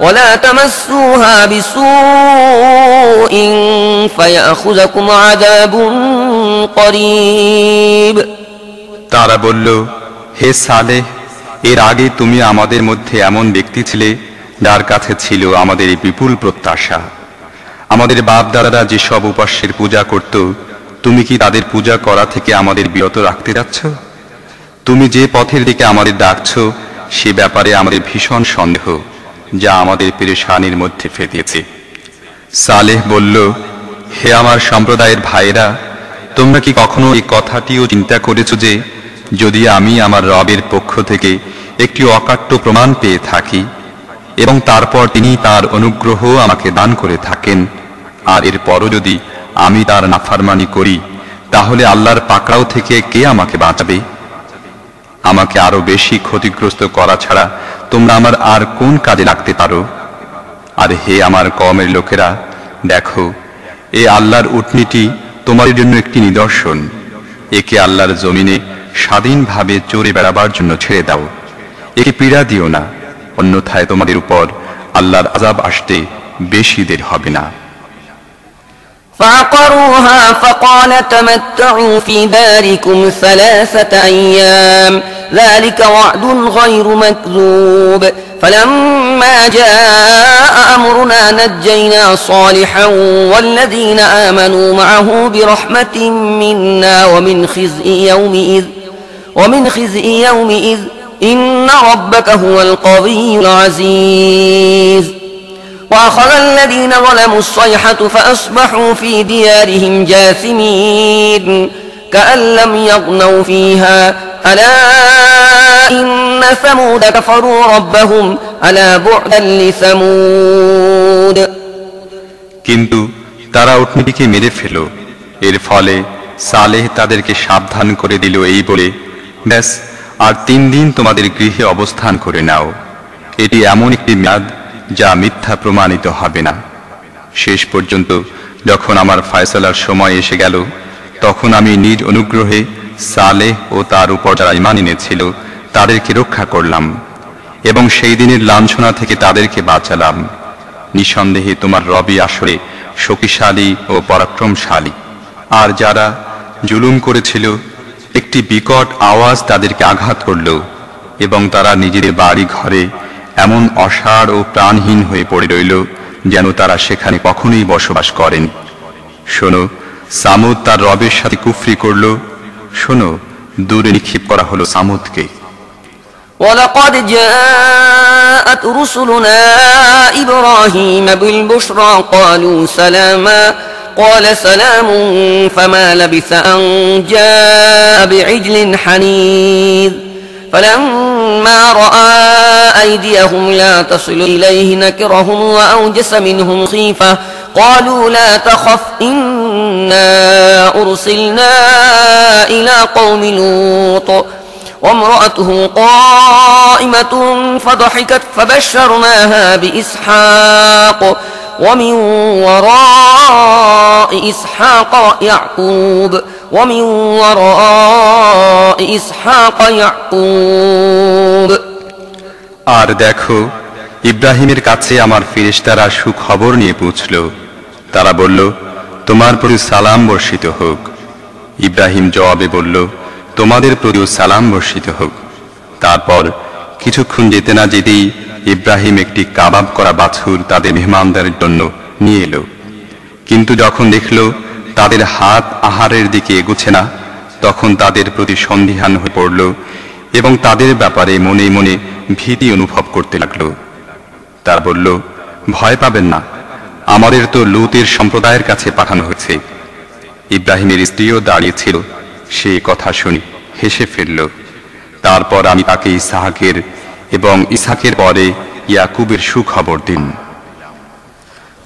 ولا تمسوها بسوء فيأخذكم عذاب قريب তারা বলল হে সালেহ এর আগে তুমি আমাদের মধ্যে এমন ব্যক্তি ছিলে যার কাছে ছিল আমাদের এই বিপুল প্রত্যাশা আমাদের বাপ দাদারা যেসব উপাস্যের পূজা করত তুমি কি তাদের পূজা করা থেকে আমাদের বিরত রাখতে যাচ্ছ তুমি যে পথের দিকে আমাদের ডাকছ সে ব্যাপারে আমাদের ভীষণ সন্দেহ যা আমাদের পেরেশানির মধ্যে ফেটিয়েছে সালেহ বলল, হে আমার সম্প্রদায়ের ভাইরা তোমরা কি কখনো এই কথাটিও চিন্তা করেছ যে, যদি আমি আমার রবের পক্ষ থেকে একটি অকাট্য প্রমাণ পেয়ে থাকি, এবং তারপর তিনি তার অনুগ্রহ আমাকে দান করে থাকেন, আর এরপরও যদি আমি তার নাফারমানি করি, তাহলে আল্লাহর পাকড়াও থেকে কে আমাকে বাঁচাবে? আমাকে আরও বেশি ক্ষতিগ্রস্ত করা ছাড়া তোমরা আমার আর কোন কাজে লাগতে পারো আর হে আমার কমের লোকেরা দেখো এ আল্লাহর উটনিটি তোমাদের জন্য একটি নিদর্শন একে আল্লাহর জমিনে স্বাধীনভাবে চড়ে বেড়াবার জন্য ছেড়ে দাও একে পীড়া দিও না অন্যথায় তোমাদের উপর আল্লাহর আজাব আসতে বেশি দের হবে না فعقروها فقال تمتعوا في داركم ثلاثة أيام ذلك وعد غير مكذوب. فلما جاء أمرنا نجينا صالحا والذين آمنوا معه برحمة منا ومن خزي يومئذ ومن خزي يومئذ إن ربك هو القوي العزيز. وأخذ الذين ظلموا الصيحة فأصبحوا في ديارهم جاثمين. كأن لم يغنوا فيها ألا إن ثمود كفروا ربهم ألا بعدا لثمود কিন্তু তারা উটনিটিকে মেরে ফেল এর ফলে সালেহ তাদেরকে সাবধান করে দিল এই বলে ব্যাস আর তিন দিন তোমাদের গৃহে অবস্থান করে নাও এটি এমন একটি মেয়াদ যা মিথ্যা প্রমাণিত হবে না শেষ পর্যন্ত যখন আমার ফয়সালার সময় এসে গেল তখন আমি নিজ অনুগ্রহে সালেহ ও তার উপর যারা ইমান এনেছিল, তাদেরকে রক্ষা করলাম এবং সেই দিনের লাঞ্ছনা থেকে তাদেরকে বাঁচালাম। নিঃসন্দেহে তোমার রবি আসরে শক্তিশালী ও পরাক্রমশালী। আর যারা জুলুম করেছিল, একটি বিকট আওয়াজ তাদেরকে আঘাত করল এবং তারা নিজেদের বাড়ি ঘরে এমন অসাড় ও প্রাণহীন হয়ে পড়ে রইল যেন তারা সেখানে কখনোই বসবাস করেন। শোনো সামুদ তার রবের সাথে কুফরি করল শোনো দূরে নিক্ষেপ করা হলো সামুদকে ولقد جاءت رسلنا إبراهيم بالبشرى قالوا سلاما قال سلام فما لبث أن جاء بعجل حنيذ فلما رأى أيديهم لا تصل إليه نكرهم وأوجس منهم خيفة قالوا لا تخف إنا أرسلنا إلى قوم لوط وامرأته قائمة فضحكت فبشرناها بإسحاق ومن وراء إسحاق يعقوب ومن وراء إسحاق يعقوب আর দেখো ইব্রাহিমের কাছে আমার ফিরিস্তারা সুখবর নিয়ে পৌঁছল তারা বলল তোমার প্রতি সালাম বর্ষিত হোক। ইব্রাহিম জবাবে বলল, তোমাদের প্রতিও সালাম বর্ষিত হোক। তারপর কিছুক্ষণ যেতে না যেতেই ইব্রাহিম একটি কাবাব করা বাছুর তাদের মেহমানদের জন্য নিয়ে এলো। কিন্তু যখন দেখল তাদের হাত আহারের দিকে এগুচ্ছে না, তখন তাদের প্রতি সন্দিহান হয়ে পড়ল এবং তাদের ব্যাপারে মনে মনে ভীতি অনুভব করতে লাগল। তার বলল, ভয় পাবেন না। আমাদের তো লুতের সম্প্রদায়ের কাছে পাঠানো হয়েছে ইব্রাহিমের স্ত্রীও দাঁড়িয়েছিল সে কথা শুনি হেসে ফেলল তারপর আমি তাকে ইসাহাকের এবং ইসাকের পরে ইয়াকুবের সুখবর দিন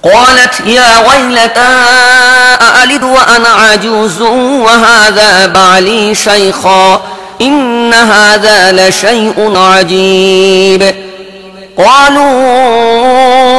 قالت يا ويلتى أألد وأنا عجوز وهذا بعلي شيخا إن هذا لشيء عجيب قالوا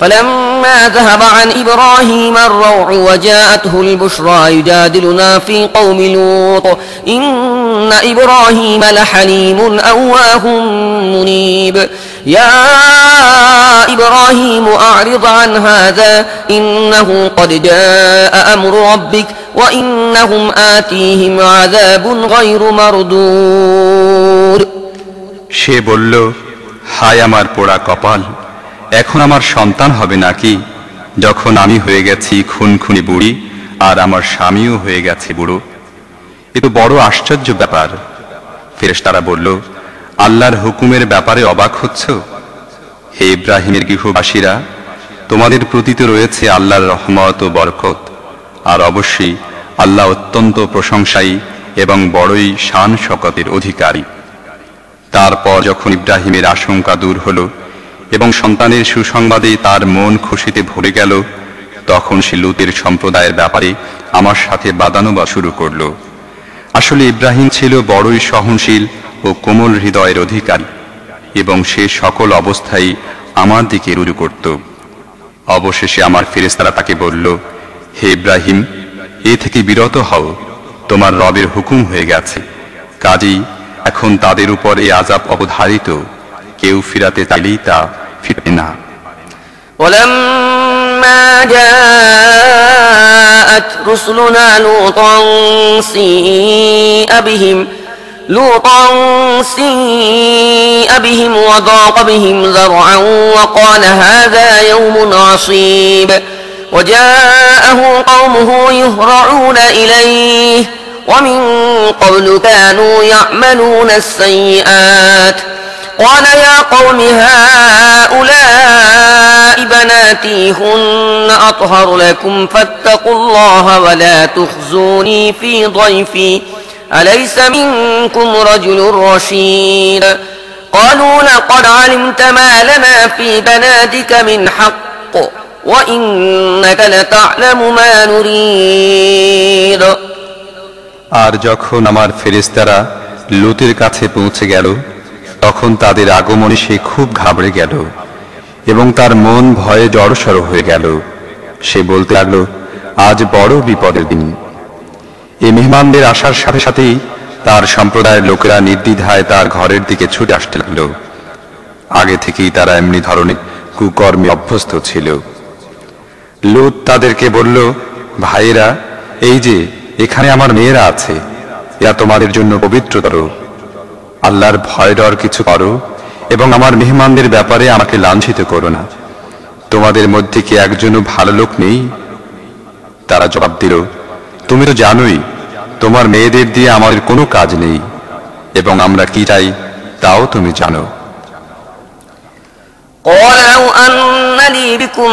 فلما ذهب عن إبراهيم الروع وجاءته البشرى يجادلنا في قوم لوط إن إبراهيم لحليم أواه منيب يا إبراهيم أعرض عن هذا إنه قد جاء أمر ربك وإنهم آتيهم عذاب غير مردود সে বলল হায় আমার পোড়া কপাল এখন আমার সন্তান হবে নাকি? যখন আমি হয়ে গেছি খুনখুনি বুড়ি, আর আমার স্বামীও হয়ে গেছে বুড়ো। এ তো বড় আশ্চর্য ব্যাপার। ফেরেশতারা বলল, আল্লাহর হুকুমের ব্যাপারে অবাক হচ্ছ? হে ইব্রাহিমের গৃহবাসীরা, তোমাদের প্রতি তো রয়েছে আল্লাহর রহমত ও বরকত, আর অবশ্যই আল্লাহ অত্যন্ত প্রশংসায়ী এবং বড়ই শান শকতের অধিকারী। তারপর যখন ইব্রাহিমের আশঙ্কা দূর হল এবং সন্তানের সুসংবাদে তার মন খুশিতে ভরে গেল, তখন সে লুতের সম্প্রদায়ের ব্যাপারে আমার সাথে বাদানুবা শুরু করল। আসলে ইব্রাহিম ছিল বড়ই সহনশীল ও কোমল হৃদয়ের অধিকারী এবং সে সকল অবস্থায় আমার দিকে রুজু করত। অবশেষে আমার ফেরেস্তারা তাকে বলল, হে ইব্রাহিম, এ থেকে বিরত হও, তোমার রবের হুকুম হয়ে গেছে। কাজেই এখন তাদের উপর এই আজাব অবধারিত। কেউ ফিরাতে চাইলেই তা ফিরবে না ولما جاءت رسلنا لوطا سيء بهم لوطا سيء بهم وضاق بهم ذرعا وقال هذا يوم عصيب وجاءه قومه يهرعون إليه ومن قبل كانوا يعملون السيئات قال يا قوم هؤلاء بناتي هن أطهر لكم فاتقوا الله ولا تخزوني في ضيفي أليس منكم رجل رشيد قالوا لقد علمت ما لنا في بناتك من حق وإنك لتعلم ما نريد আর যখন আমার ফেরেস্তারা লুতের কাছে পৌঁছে গেল তখন তাদের আগমনে সে খুব ঘাবড়ে গেল এবং তার মন ভয়ে জড়সড় হয়ে গেল। সে বলতে লাগল, আজ বড় বিপদের দিন। এই মেহমানদের আসার সাথে সাথেই তার সম্প্রদায়ের লোকেরা নির্দ্বিধায় তার ঘরের দিকে ছুটে আসতে লাগল। আগে থেকেই তারা এমনি ধরনের কুকর্মে অভ্যস্ত ছিল। লুত তাদেরকে বলল, ভাইয়েরা, এই যে, এখানে আমার মেয়েরা আছে। এরা তোমাদের জন্য পবিত্রতর। আল্লাহর ভয় ডর কিছু করো এবং আমার মেহমানদের ব্যাপারে আমাকে লাঞ্ছিত করো না তোমাদের মধ্যে কি একজনও ভালো লোক নেই তারা জবাব দিল তুমি তো জানোই তোমার মেয়েদের দিয়ে আমাদের কোনো কাজ নেই এবং আমরা কি চাই তাও তুমি জানো قال لو أن لي بكم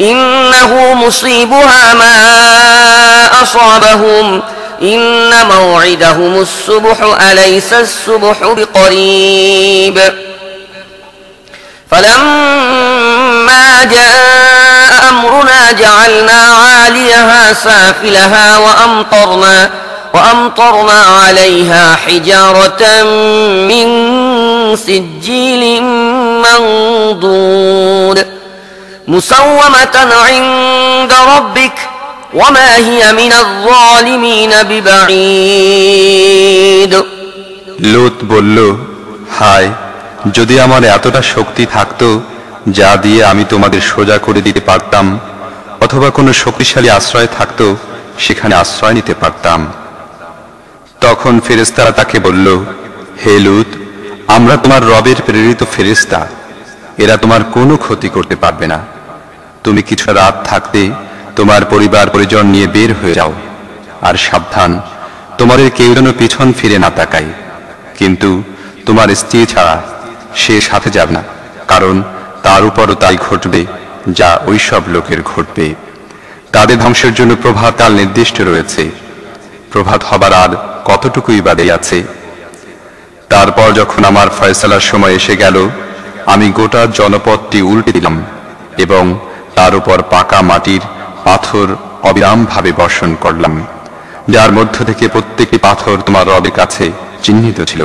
إنه مصيبها ما أصابهم. إن موعدهم الصبح أليس الصبح بقريب؟ فلما جاء أمرنا جعلنا عاليها سافلها وأمطرنا وأمطرنا عليها حجارة من سجيل منضود. مسومة عند ربك وما هي من الظالمين ببعيد লুত বলল হায় যদি আমার এতটা শক্তি থাকতো যা দিয়ে আমি তোমাদের সোজা করে দিতে পারতাম অথবা কোনো শক্তিশালী আশ্রয় থাকতো সেখানে আশ্রয় নিতে পারতাম তখন ফেরেস্তারা তাকে বলল হে লুত আমরা তোমার রবের প্রেরিত ফেরেস্তা এরা তোমার কোনো ক্ষতি করতে পারবে না তুমি কিছু রাত থাকতে তোমার পরিবার পরিজন নিয়ে বের হয়ে যাও, আর সাবধান। তোমাদের কেউ যেন পিছন ফিরে না তাকায়। কিন্তু তোমার স্ত্রী ছাড়া সে সাথে যাবে না, কারণ তার উপরও তাই ঘটবে যা ওইসব লোকের ঘটবে। তাদের ধ্বংসের জন্য প্রভাব তার নির্দিষ্ট রয়েছে। প্রভাত হবার আর কতটুকুই বাদে আছে? তারপর যখন আমার ফয়সালার সময় এসে গেল, আমি গোটা জনপদটি উল্টে দিলাম এবং তার উপর পাকা মাটির পাথর অবিরামভাবে বর্ষণ করলাম যার মধ্য থেকে প্রত্যেকটি পাথর তোমার রবের কাছে চিহ্নিত ছিল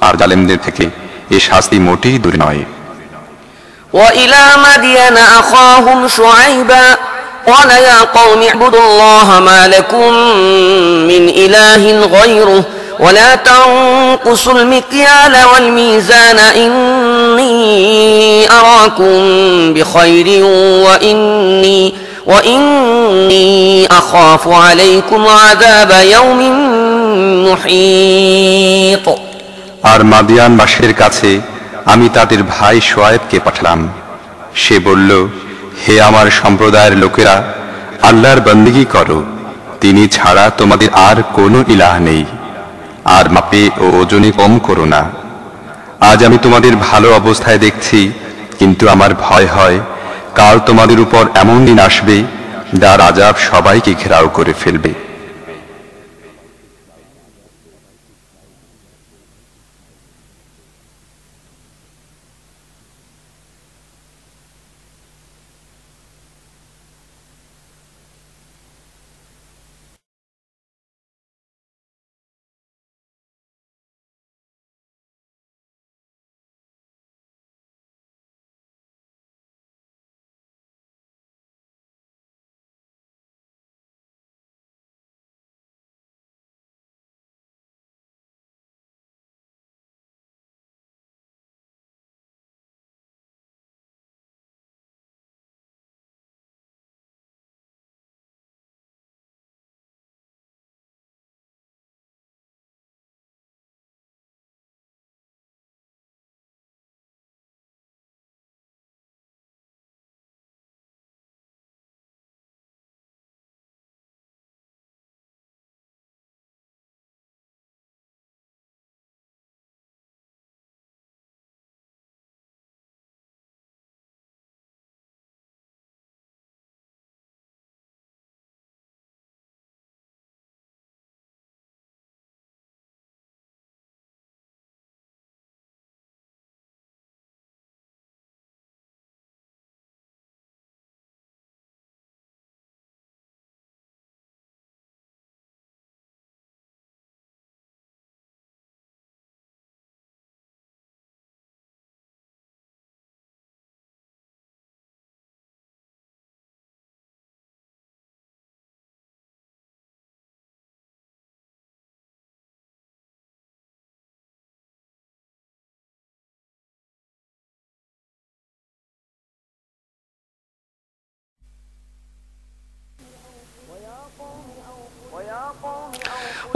আর জালেমদের থেকে এ শাস্তি মোটেই দূরে নয় وإلى مدين أخاهم شعيبا قال يا قوم اعبدوا الله ما لكم من إله غيره ولا تنقصوا المكيال والميزان إني أراكم بخير وإني وإني أخاف عليكم عذاب يوم محيط আর মাদিয়ানবাসীর কাছে আমি তাদের ভাই সোয়েবকে পাঠালাম সে বলল হে আমার সম্প্রদায়ের লোকেরা আল্লাহর বন্দিগি করো তিনি ছাড়া তোমাদের আর কোনো ইলাহ নেই আর মাপে ও ওজনে কম করো না। আজ আমি তোমাদের ভালো অবস্থায় দেখছি, কিন্তু আমার ভয় হয়, কাল তোমাদের উপর এমন দিন আসবে, যার আজাব সবাইকে ঘেরাও করে ফেলবে।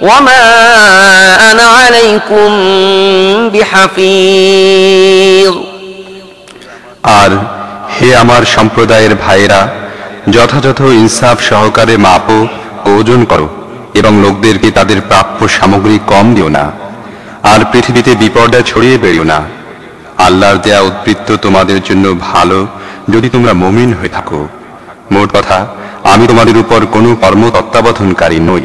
وما أنا عليكم بحفيظ আর হে আমার সম্প্রদায়ের ভাইয়েরা যথাযথ ইনসাফ সহকারে মাপো ও ওজন করো এবং লোকদেরকে তাদের প্রাপ্য সামগ্রী কম দিও না আর পৃথিবীতে বিপর্যা ছড়িয়ে বেরিও না আল্লাহর দেয়া উদ্বৃত্ত তোমাদের জন্য ভালো যদি তোমরা মমিন হয়ে থাকো মোট কথা আমি তোমাদের উপর কোনো কর্ম তত্ত্বাবধানকারী নই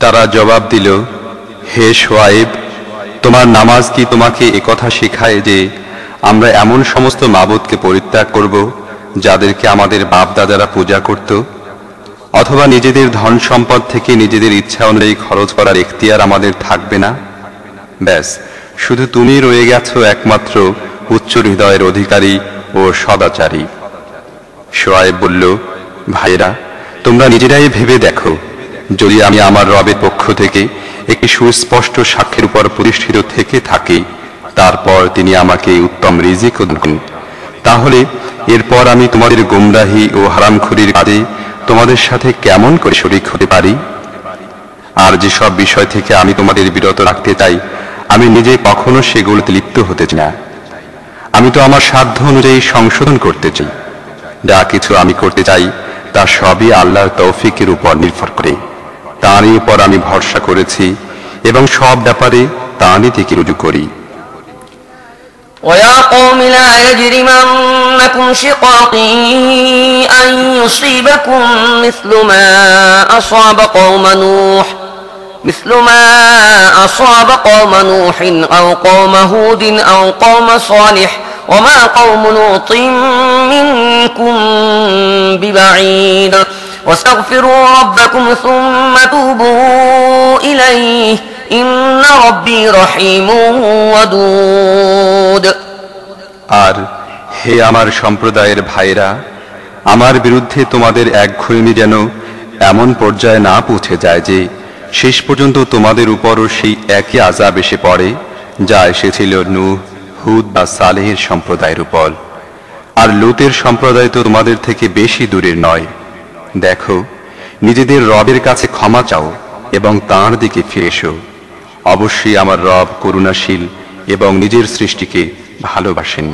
তারা জবাব দিল, হে সোয়াইব, তোমার নামাজ কি তোমাকে একথা শেখায় যে আমরা এমন সমস্ত মাবুদকে পরিত্যাগ করব যাদেরকে আমাদের বাপ দাদারা পূজা করত? অথবা নিজেদের ধন সম্পদ থেকে নিজেদের ইচ্ছা অনুযায়ী খরচ করার এখতিয়ার আমাদের থাকবে না? ব্যাস, শুধু তুমি রয়ে গেছো একমাত্র উচ্চ হৃদয়ের অধিকারী ও সদাচারী। সোয়াইব বলল ভাইরা তোমরা নিজেরাই ভেবে দেখো যদি আমি আমার রবের পক্ষ থেকে একটি সুস্পষ্ট সাক্ষ্যের উপর প্রতিষ্ঠিত থেকে থাকি, তারপর তিনি আমাকে উত্তম রিজিক দেন তাহলে এরপর আমি তোমাদের গুমরাহি ও হারামখুরির কাজে তোমাদের সাথে কেমন করে শরিক হতে পারি? আর যেসব বিষয় থেকে আমি তোমাদের বিরত রাখতে চাই, আমি নিজে কখনো সেগুলোতে লিপ্ত হতে চাই না। আমি তো আমার সাধ্য অনুযায়ী সংশোধন করতে চাই। যা কিছু আমি করতে চাই, তা সবই আল্লাহর তৌফিকের উপর নির্ভর করে। তাঁরই উপর আমি ভরসা করেছি এবং সব ব্যাপারে তাঁরই থেকে রুজু করি ويا قوم لا يجرمنكم شقاقي أن يصيبكم مثل ما أصاب قوم نوح مثل ما أصاب قوم نوح أو قوم هود أو قوم صالح وما قوم لوط منكم ببعيد واستغفروا ربكم ثم توبوا إليه إن ربي رحيم ودود আর হে আমার সম্প্রদায়ের ভাইরা আমার বিরুদ্ধে তোমাদের এক ঘূর্ণি যেন এমন পর্যায়ে না পৌঁছে যায় যে শেষ পর্যন্ত তোমাদের উপরও সেই একই আজাব এসে পড়ে যা এসেছিল নূহ হুদ বা সালেহের সম্প্রদায়ের উপর আর লুতের সম্প্রদায় তো তোমাদের থেকে বেশি দূরের নয় দেখো নিজেদের রবের কাছে ক্ষমা চাও এবং তাঁর দিকে ফিরে এসো অবশ্যই আমার রব করুণাশীল এবং নিজের সৃষ্টিকে ভালোবাসেন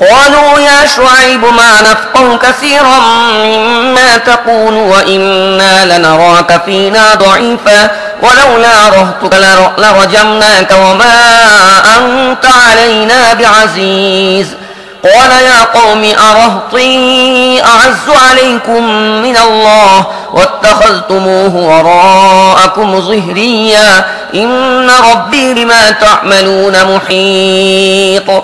قالوا يا شعيب ما نفقه كثيرا مما تقول وإنا لنراك فينا ضعيفا ولولا رهتك لر- لرجمناك وما أنت علينا بعزيز قال يا قوم أرهطي أعز عليكم من الله واتخذتموه وراءكم ظهريا إن ربي بما تعملون محيط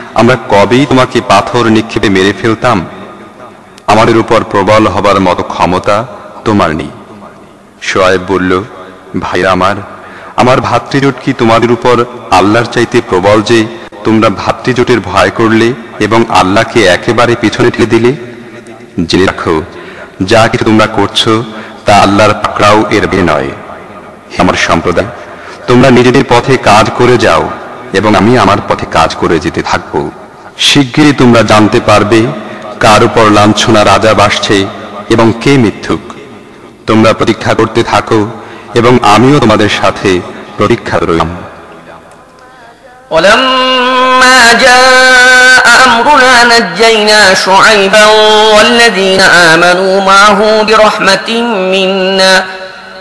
আমরা কবেই তোমাকে পাথর নিক্ষেপে মেরে ফেলতাম? আমাদের উপর প্রবল হবার মতো ক্ষমতা তোমার নেই। সোয়াইব বলল, ভাইরা আমার আমার ভাতৃজোট কি তোমাদের উপর আল্লাহর চাইতে প্রবল যে তোমরা ভাতৃজোটের ভয় করলে এবং আল্লাহকে একেবারে পিছনে ঠেলে দিলে? জেনে রাখো, যা কিছু তোমরা করছ তা আল্লাহর পাকড়াও এর নয় আমার সম্প্রদায়, তোমরা নিজেদের পথে কাজ করে যাও। এবং আমি আমার পথে কাজ করে যেতে থাকব শিগগিরই তোমরা জানতে পারবে কার উপর লাঞ্ছনা রাজা বাসছে এবং কে মিথ্যুক তোমরা প্রতীক্ষা করতে থাকো এবং আমিও তোমাদের সাথে প্রতীক্ষা রইলাম ولما جاء أمرنا نجينا شعيبا والذين آمنوا معه برحمة منا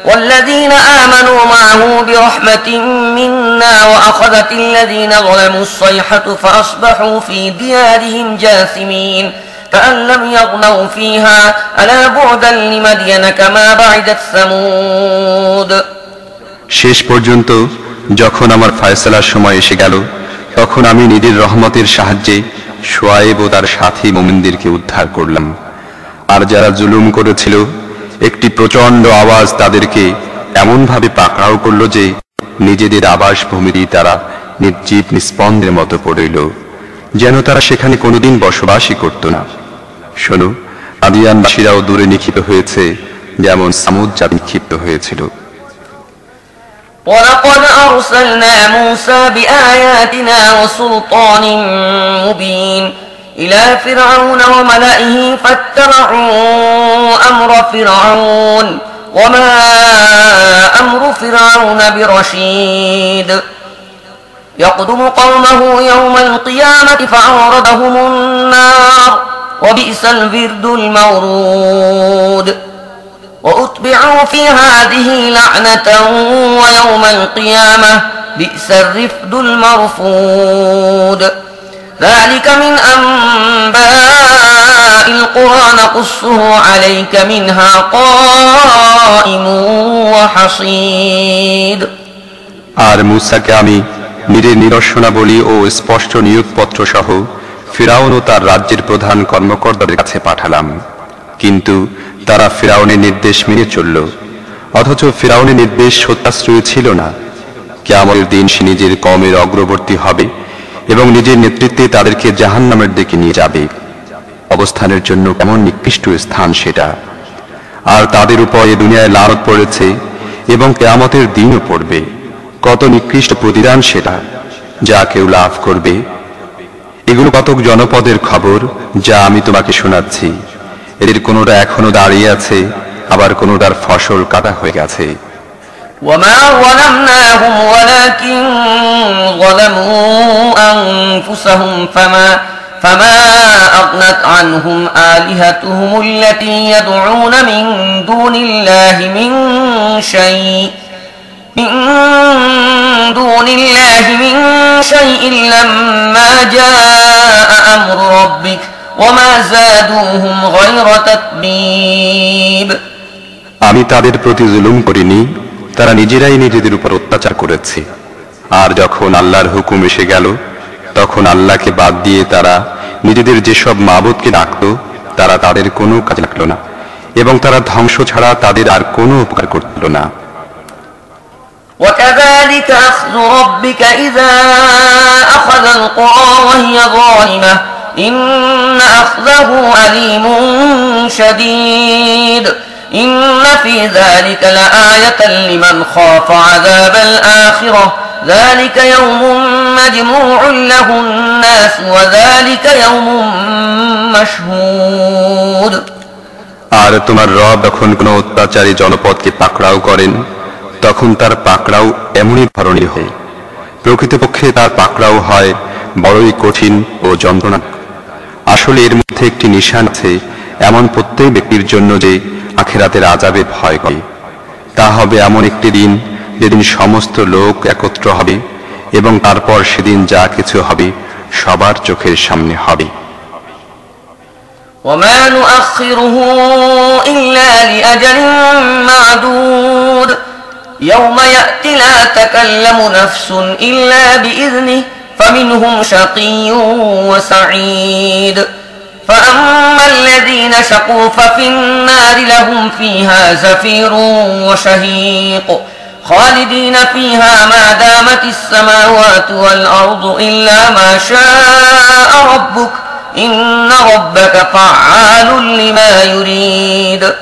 والذين آمنوا معه برحمة منا وأخذت الذين ظلموا الصيحة فأصبحوا في ديارهم جاثمين كأن لم يغنوا فيها ألا بعدا لمدين كما بعدت ثمود শেষ পর্যন্ত যখন আমার ফয়সালার সময় এসে গেল তখন আমি নিজের রহমতের সাহায্যে সোয়াইব ও তার সাথী মোমিনদেরকে উদ্ধার করলাম আর যারা জুলুম করেছিল একটি প্রচন্ড আওয়াজ তাদেরকে এমনভাবে পাকড়াও করল যে নিজেদের আবাস ভূমিরই তারা নির্জীব নিস্পন্দের মতো পড়িল যেন তারা সেখানে কোনোদিন বসবাসই করত না শোনো আদিয়ানবাসীরাও দূরে নিক্ষিপ্ত হয়েছে যেমন সামুদ যা নিক্ষিপ্ত হয়েছিল ولقد أرسلنا موسى بآياتنا وسلطان مبين إلى فرعون وملئه فاتبعوا أمر فرعون وما أمر فرعون برشيد. يقدم قومه يوم القيامة فأوردهم النار وبئس الورد المورود. وأتبعوا في هذه لعنة ويوم القيامة بئس الرفد المرفود. ذلك من أنباء القرى نقصه عليك منها قائم وحصيد আর মুসাকে আমি নিজের নিদর্শনাবলী ও স্পষ্ট নিয়োগপত্র সহ ফিরাউন ও তার রাজ্যের প্রধান কর্মকর্তাদের কাছে পাঠালাম কিন্তু তারা ফিরাউনের নির্দেশ মেনে চলল অথচ ফিরাউনের নির্দেশ সত্যাশ্রয় ছিল না কেমন দিন সে নিজের কমের অগ্রবর্তী হবে এবং নিজের নেতৃত্বে তাদেরকে জাহান নামের দিকে নিয়ে যাবে অবস্থানের জন্য কেমন নিকৃষ্ট স্থান সেটা আর তাদের উপর এ দুনিয়ায় লালত পড়েছে এবং কেয়ামতের দিনও পড়বে কত নিকৃষ্ট প্রতিদান সেটা যা কেউ লাভ করবে এগুলো কতক জনপদের খবর যা আমি তোমাকে শোনাচ্ছি এদের কোনোটা এখনো দাঁড়িয়ে আছে আবার কোনোটার ফসল কাটা হয়ে গেছে وما ظلمناهم ولكن ظلموا أنفسهم فما فما أغنت عنهم آلهتهم التي يدعون من دون الله من شيء من دون الله من شيء لما جاء أمر ربك وما زادوهم غير تتبيب আমি তাদের প্রতি জুলুম করিনি তারা নিজেরাই নিজেদের উপর অত্যাচার করেছে আর যখন আল্লাহর হুকুম এসে গেল তখন আল্লাহকে বাদ দিয়ে তারা নিজেদের যেসব মাবুদকে ডাকত তারা তাদের কোনো কাজে লাগলো না এবং তারা ধ্বংস ছাড়া তাদের আর কোনো উপকার করল না وكذلك أخذ ربك إذا أخذ القرى وهي ظالمة إن أخذه أليم شديد إن في ذلك لآية لمن خاف عذاب الآخرة ذلك يوم مجموع له الناس وذلك يوم مشهود আর তোমার রব যখন কোনো অত্যাচারী জনপদকে পাকড়াও করেন তখন তার পাকড়াও এমনই ধরনের হয় প্রকৃতপক্ষে তার পাকড়াও হয় বড়ই কঠিন ও যন্ত্রণা আসলে এর মধ্যে একটি নিশান আছে এমন প্রত্যেক ব্যক্তির জন্য যে আখেরাতের আজাবে ভয় করে তা হবে এমন একটি দিন যেদিন সমস্ত লোক একত্র হবে এবং তারপর সেদিন যা কিছু হবে সবার চোখের সামনে হবে وما نؤخره إلا لأجل معدود يوم يأتي لا تكلم نفس إلا بإذنه فمنهم شقي وسعيد فأما الذين شقوا ففي النار لهم فيها زفير وشهيق خالدين فيها ما دامت السماوات والأرض إلا ما شاء ربك إن ربك فعال لما يريد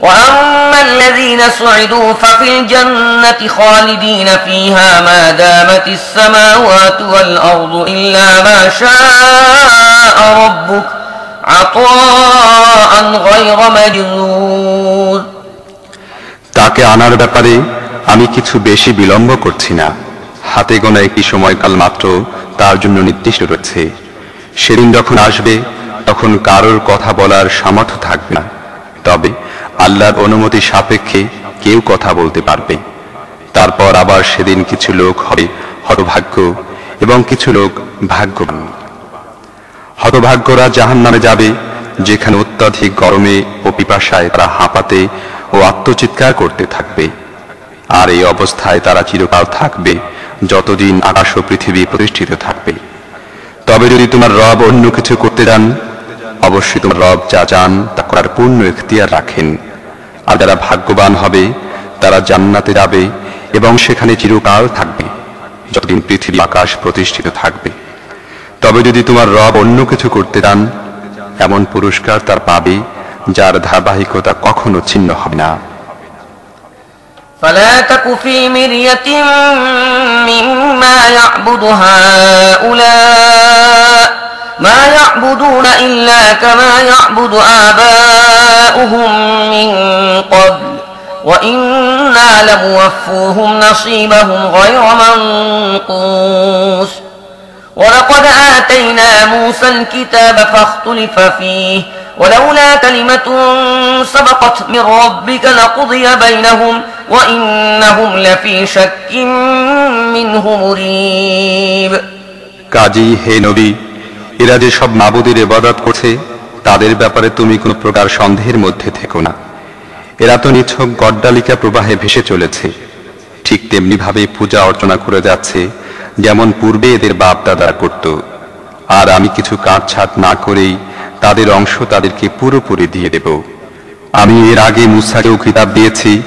وأما الذين سعدوا ففي الجنة خالدين فيها ما دامت السماوات والأرض إلا ما شاء ربك عطاء غير مجذور তাকে আনার ব্যাপারে আমি কিছু বেশি বিলম্ব করছি না। হাতে গোনা একটি সময়কাল মাত্র তার জন্য নির্দিষ্ট রয়েছে। সেদিন যখন আসবে, তখন কারোর কথা বলার সামর্থ্য থাকবে না। তবে আল্লাহর অনুমতি সাপেক্ষে কেউ কথা বলতে পারবে। তারপর আবার সেদিন কিছু লোক হবে হতভাগ্য এবং কিছু লোক ভাগ্যবান। হতভাগ্যরা জাহান নামে যাবে, যেখানে অত্যাধিক গরমে ও পিপাসায় তারা হাঁপাতে ও আত্মচিৎকার করতে থাকবে। আর এই অবস্থায় তারা চিরকাল থাকবে, যতদিন আকাশ ও পৃথিবী প্রতিষ্ঠিত থাকবে। তবে যদি তোমার রব অন্য কিছু করতে চান অবশ্যই তোমার রব যা চান তা করার পূর্ণ এখতিয়ার রাখেন। আর যারা ভাগ্যবান হবে, তারা জান্নাতে যাবে এবং সেখানে চিরকাল থাকবে, যতদিন পৃথিবী আকাশ প্রতিষ্ঠিত থাকবে। তবে যদি তোমার রব অন্য কিছু করতে চান এমন পুরস্কার তার পাবে, যার ধারাবাহিকতা কখনো ছিন্ন হবে না। فلا تك في مرية مما يعبد هؤلاء ما يعبدون إلا كما يعبد آباؤهم من قبل. وإنا لموفوهم نصيبهم غير منقوس ولقد آتينا موسى الكتاب فاختلف فيه. ولولا كلمة سبقت من ربك لقضي بينهم. কাজী, হে নবী, এরা যে সব মাবুদের এবাদত করছে, তাদের ব্যাপারে তুমি কোনো প্রকার সন্দেহের মধ্যে থেকো না। এরা তো নিছক গড্ডালিকা প্রবাহে ভেসে চলেছে। ঠিক তেমনিভাবে পূজা অর্চনা করে যাচ্ছে, যেমন পূর্বে এদের বাপ দাদারা করত। আর আমি কিছু কাটছাট না করেই তাদের অংশ তাদেরকে পুরোপুরি দিয়ে দেব। আমি এর আগে মুসাকেও খিতাব দিয়েছি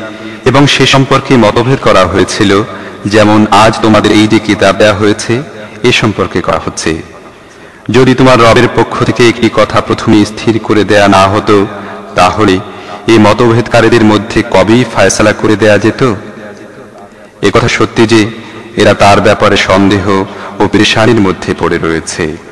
এবং সে সম্পর্কে মতভেদ করা হয়েছিল, যেমন আজ তোমাদের এই যে কিতাব দেওয়া হয়েছে, এ সম্পর্কে করা হচ্ছে। যদি তোমার রবের পক্ষ থেকে একটি কথা প্রথমে স্থির করে দেয়া না হতো, তাহলে এই মতভেদকারীদের মধ্যে কবেই ফায়সালা করে দেয়া যেত? কথা সত্যি যে, এরা তার ব্যাপারে সন্দেহ ও পেরেশানির মধ্যে পড়ে রয়েছে।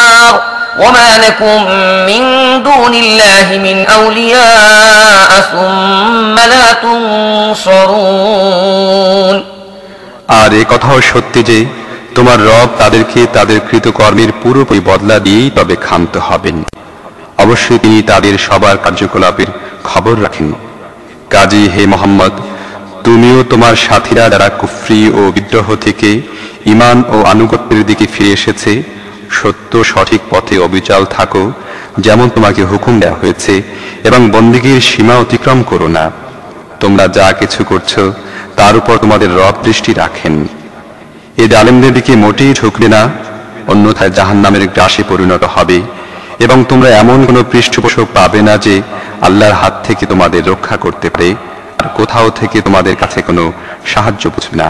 وما لكم من دون الله من أولياء ثم لا تنصرون আর এ কথাও সত্যি যে তোমার রব তাদেরকে তাদের কৃতকর্মের পুরোপুরি বদলা দিয়েই তবে ক্ষান্ত হবেন অবশ্যই তিনি তাদের সবার কার্যকলাপের খবর রাখেন কাজী হে মোহাম্মদ তুমিও তোমার সাথীরা যারা কুফরি ও বিদ্রোহ থেকে ইমান ও আনুগত্যের দিকে ফিরে এসেছে সত্য সঠিক পথে অবিচাল থাকো, যেমন তোমাকে হুকুম দেওয়া হয়েছে, এবং বন্দিগির সীমা অতিক্রম করো না। তোমরা যা কিছু করছ, তার উপর তোমাদের রব দৃষ্টি রাখেন। এ জালেমদের দিকে মোটেই ঝুঁকবে না, অন্যথায় জাহান নামের গ্রাসে পরিণত হবে, এবং তোমরা এমন কোনো পৃষ্ঠপোষক পাবে না যে আল্লাহর হাত থেকে তোমাদের রক্ষা করতে পারে, আর কোথাও থেকে তোমাদের কাছে কোনো সাহায্য বুঝবে না।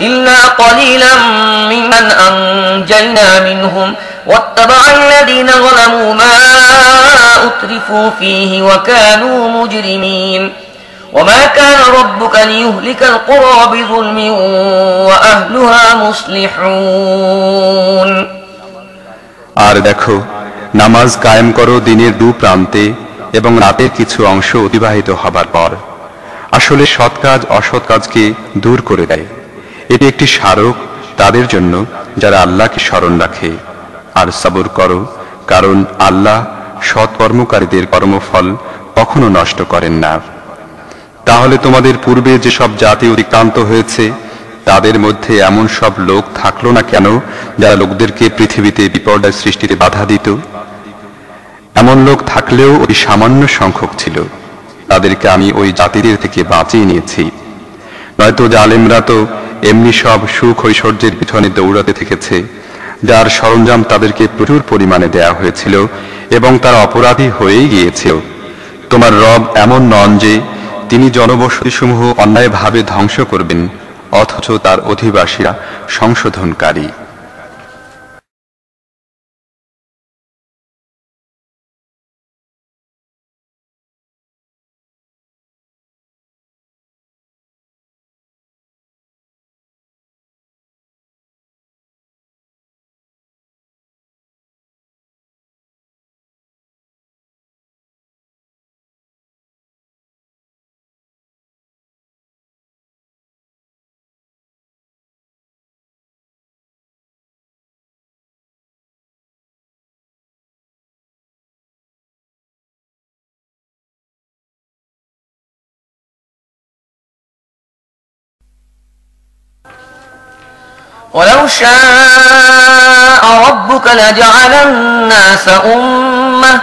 إلا قليلا ممن أنجينا منهم واتبع الذين ظلموا ما أترفوا فيه وكانوا مجرمين وما كان ربك ليهلك القرى بظلم وأهلها مصلحون আর দেখো নামাজ কায়েম করো দিনের দু প্রান্তে এবং রাতের কিছু অংশ অতিবাহিত হবার পর আসলে সৎ কাজ অসৎ কাজকে দূর করে দেয় এটি একটি স্মারক তাদের জন্য যারা আল্লাহকে স্মরণ রাখে। আর সবর করো, কারণ আল্লাহ সৎ কর্মকারীদের কর্মফল কখনো নষ্ট করেন না। তাহলে তোমাদের পূর্বে যেসব জাতি অতিক্রান্ত হয়েছে, তাদের মধ্যে এমন সব লোক থাকল না কেন যারা লোকদেরকে পৃথিবীতে বিপর্যয় সৃষ্টিতে বাধা দিত? এমন লোক থাকলেও অতি সামান্য সংখ্যক ছিল। তাদেরকে আমি ওই জাতিদের থেকে বাঁচিয়ে নিয়েছি। নয়তো জালেমরা তো এমনি সব সুখ ঐশ্বর্যের পিছনে দৌড়াতে থেকেছে, যার সরঞ্জাম তাদেরকে প্রচুর পরিমাণে দেয়া হয়েছিল এবং তার অপরাধী হয়েই গিয়েছিল। তোমার রব এমন নন যে তিনি জনবসতিসমূহ অন্যায়ভাবে ধ্বংস করবেন, অথচ তার অধিবাসীরা সংশোধনকারী। ولو شاء ربك لجعل الناس أمة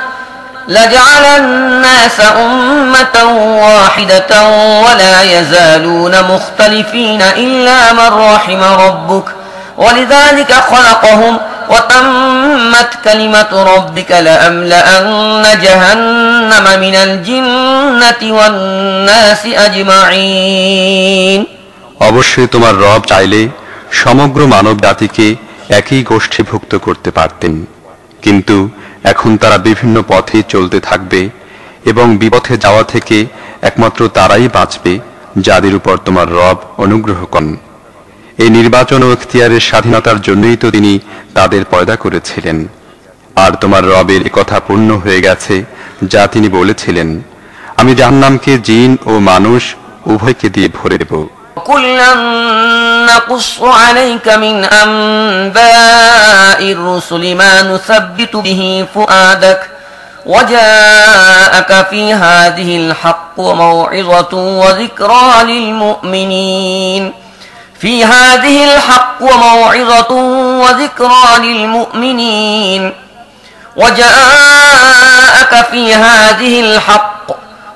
لجعل الناس أمة واحدة ولا يزالون مختلفين إلا من رحم ربك ولذلك خلقهم وتمت كلمة ربك لأملأن جهنم من الجنة والناس أجمعين অবশ্যই তোমার রব চাইলে সমগ্র মানব জাতিকে একই গোষ্ঠীভুক্ত করতে পারতেন। কিন্তু এখন তারা বিভিন্ন পথে চলতে থাকবে এবং বিপথে যাওয়া থেকে একমাত্র তারাই বাঁচবে যাদের উপর তোমার রব অনুগ্রহ করেন। এই নির্বাচন ও এখতিয়ারের স্বাধীনতার জন্যই তো তিনি তাদের পয়দা করেছিলেন। আর তোমার রবের কথা পূর্ণ হয়ে গেছে যা তিনি বলেছিলেন, আমি জাহান্নামকে জিন ও মানুষ উভয়কে দিয়ে ভরে দেব। وكلا نقص عليك من أنباء الرسل ما نثبت به فؤادك وجاءك في هذه الحق وموعظة وذكرى للمؤمنين. في هذه الحق وموعظة وذكرى للمؤمنين. وجاءك في هذه الحق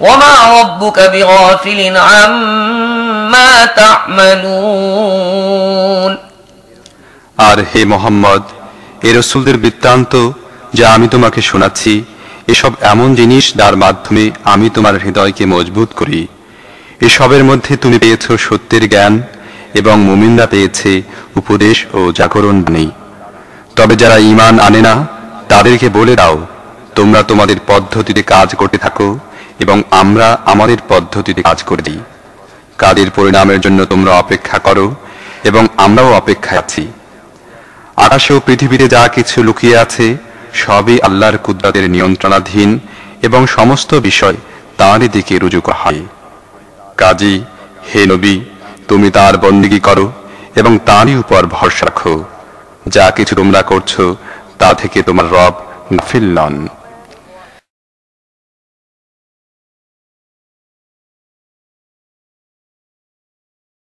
وما ربك بغافل عما تعملون আর হে মোহাম্মদ এ রসুলদের বৃত্তান্ত যা আমি তোমাকে শোনাচ্ছি এসব এমন জিনিস যার মাধ্যমে আমি তোমার হৃদয়কে মজবুত করি এসবের মধ্যে তুমি পেয়েছ সত্যের জ্ঞান এবং মুমিনরা পেয়েছে উপদেশ ও জাগরণ নেই তবে যারা ঈমান আনে না তাদেরকে বলে দাও তোমরা তোমাদের পদ্ধতিতে কাজ করতে থাকো এবং আমরা আমাদের পদ্ধতিতে কাজ করে দিই। কাজের পরিণামের জন্য তোমরা অপেক্ষা করো এবং আমরাও অপেক্ষায় আছি। আকাশে ও পৃথিবীতে যা কিছু লুকিয়ে আছে, সবই আল্লাহর কুদরতের নিয়ন্ত্রণাধীন এবং সমস্ত বিষয় তাঁরই দিকে রুজু হয়। কাজী, হে নবী, তুমি তার বন্দিগি করো এবং তাঁরই উপর ভরসা রাখো। যা কিছু তোমরা করছ, তা থেকে তোমার রব গাফিল নন।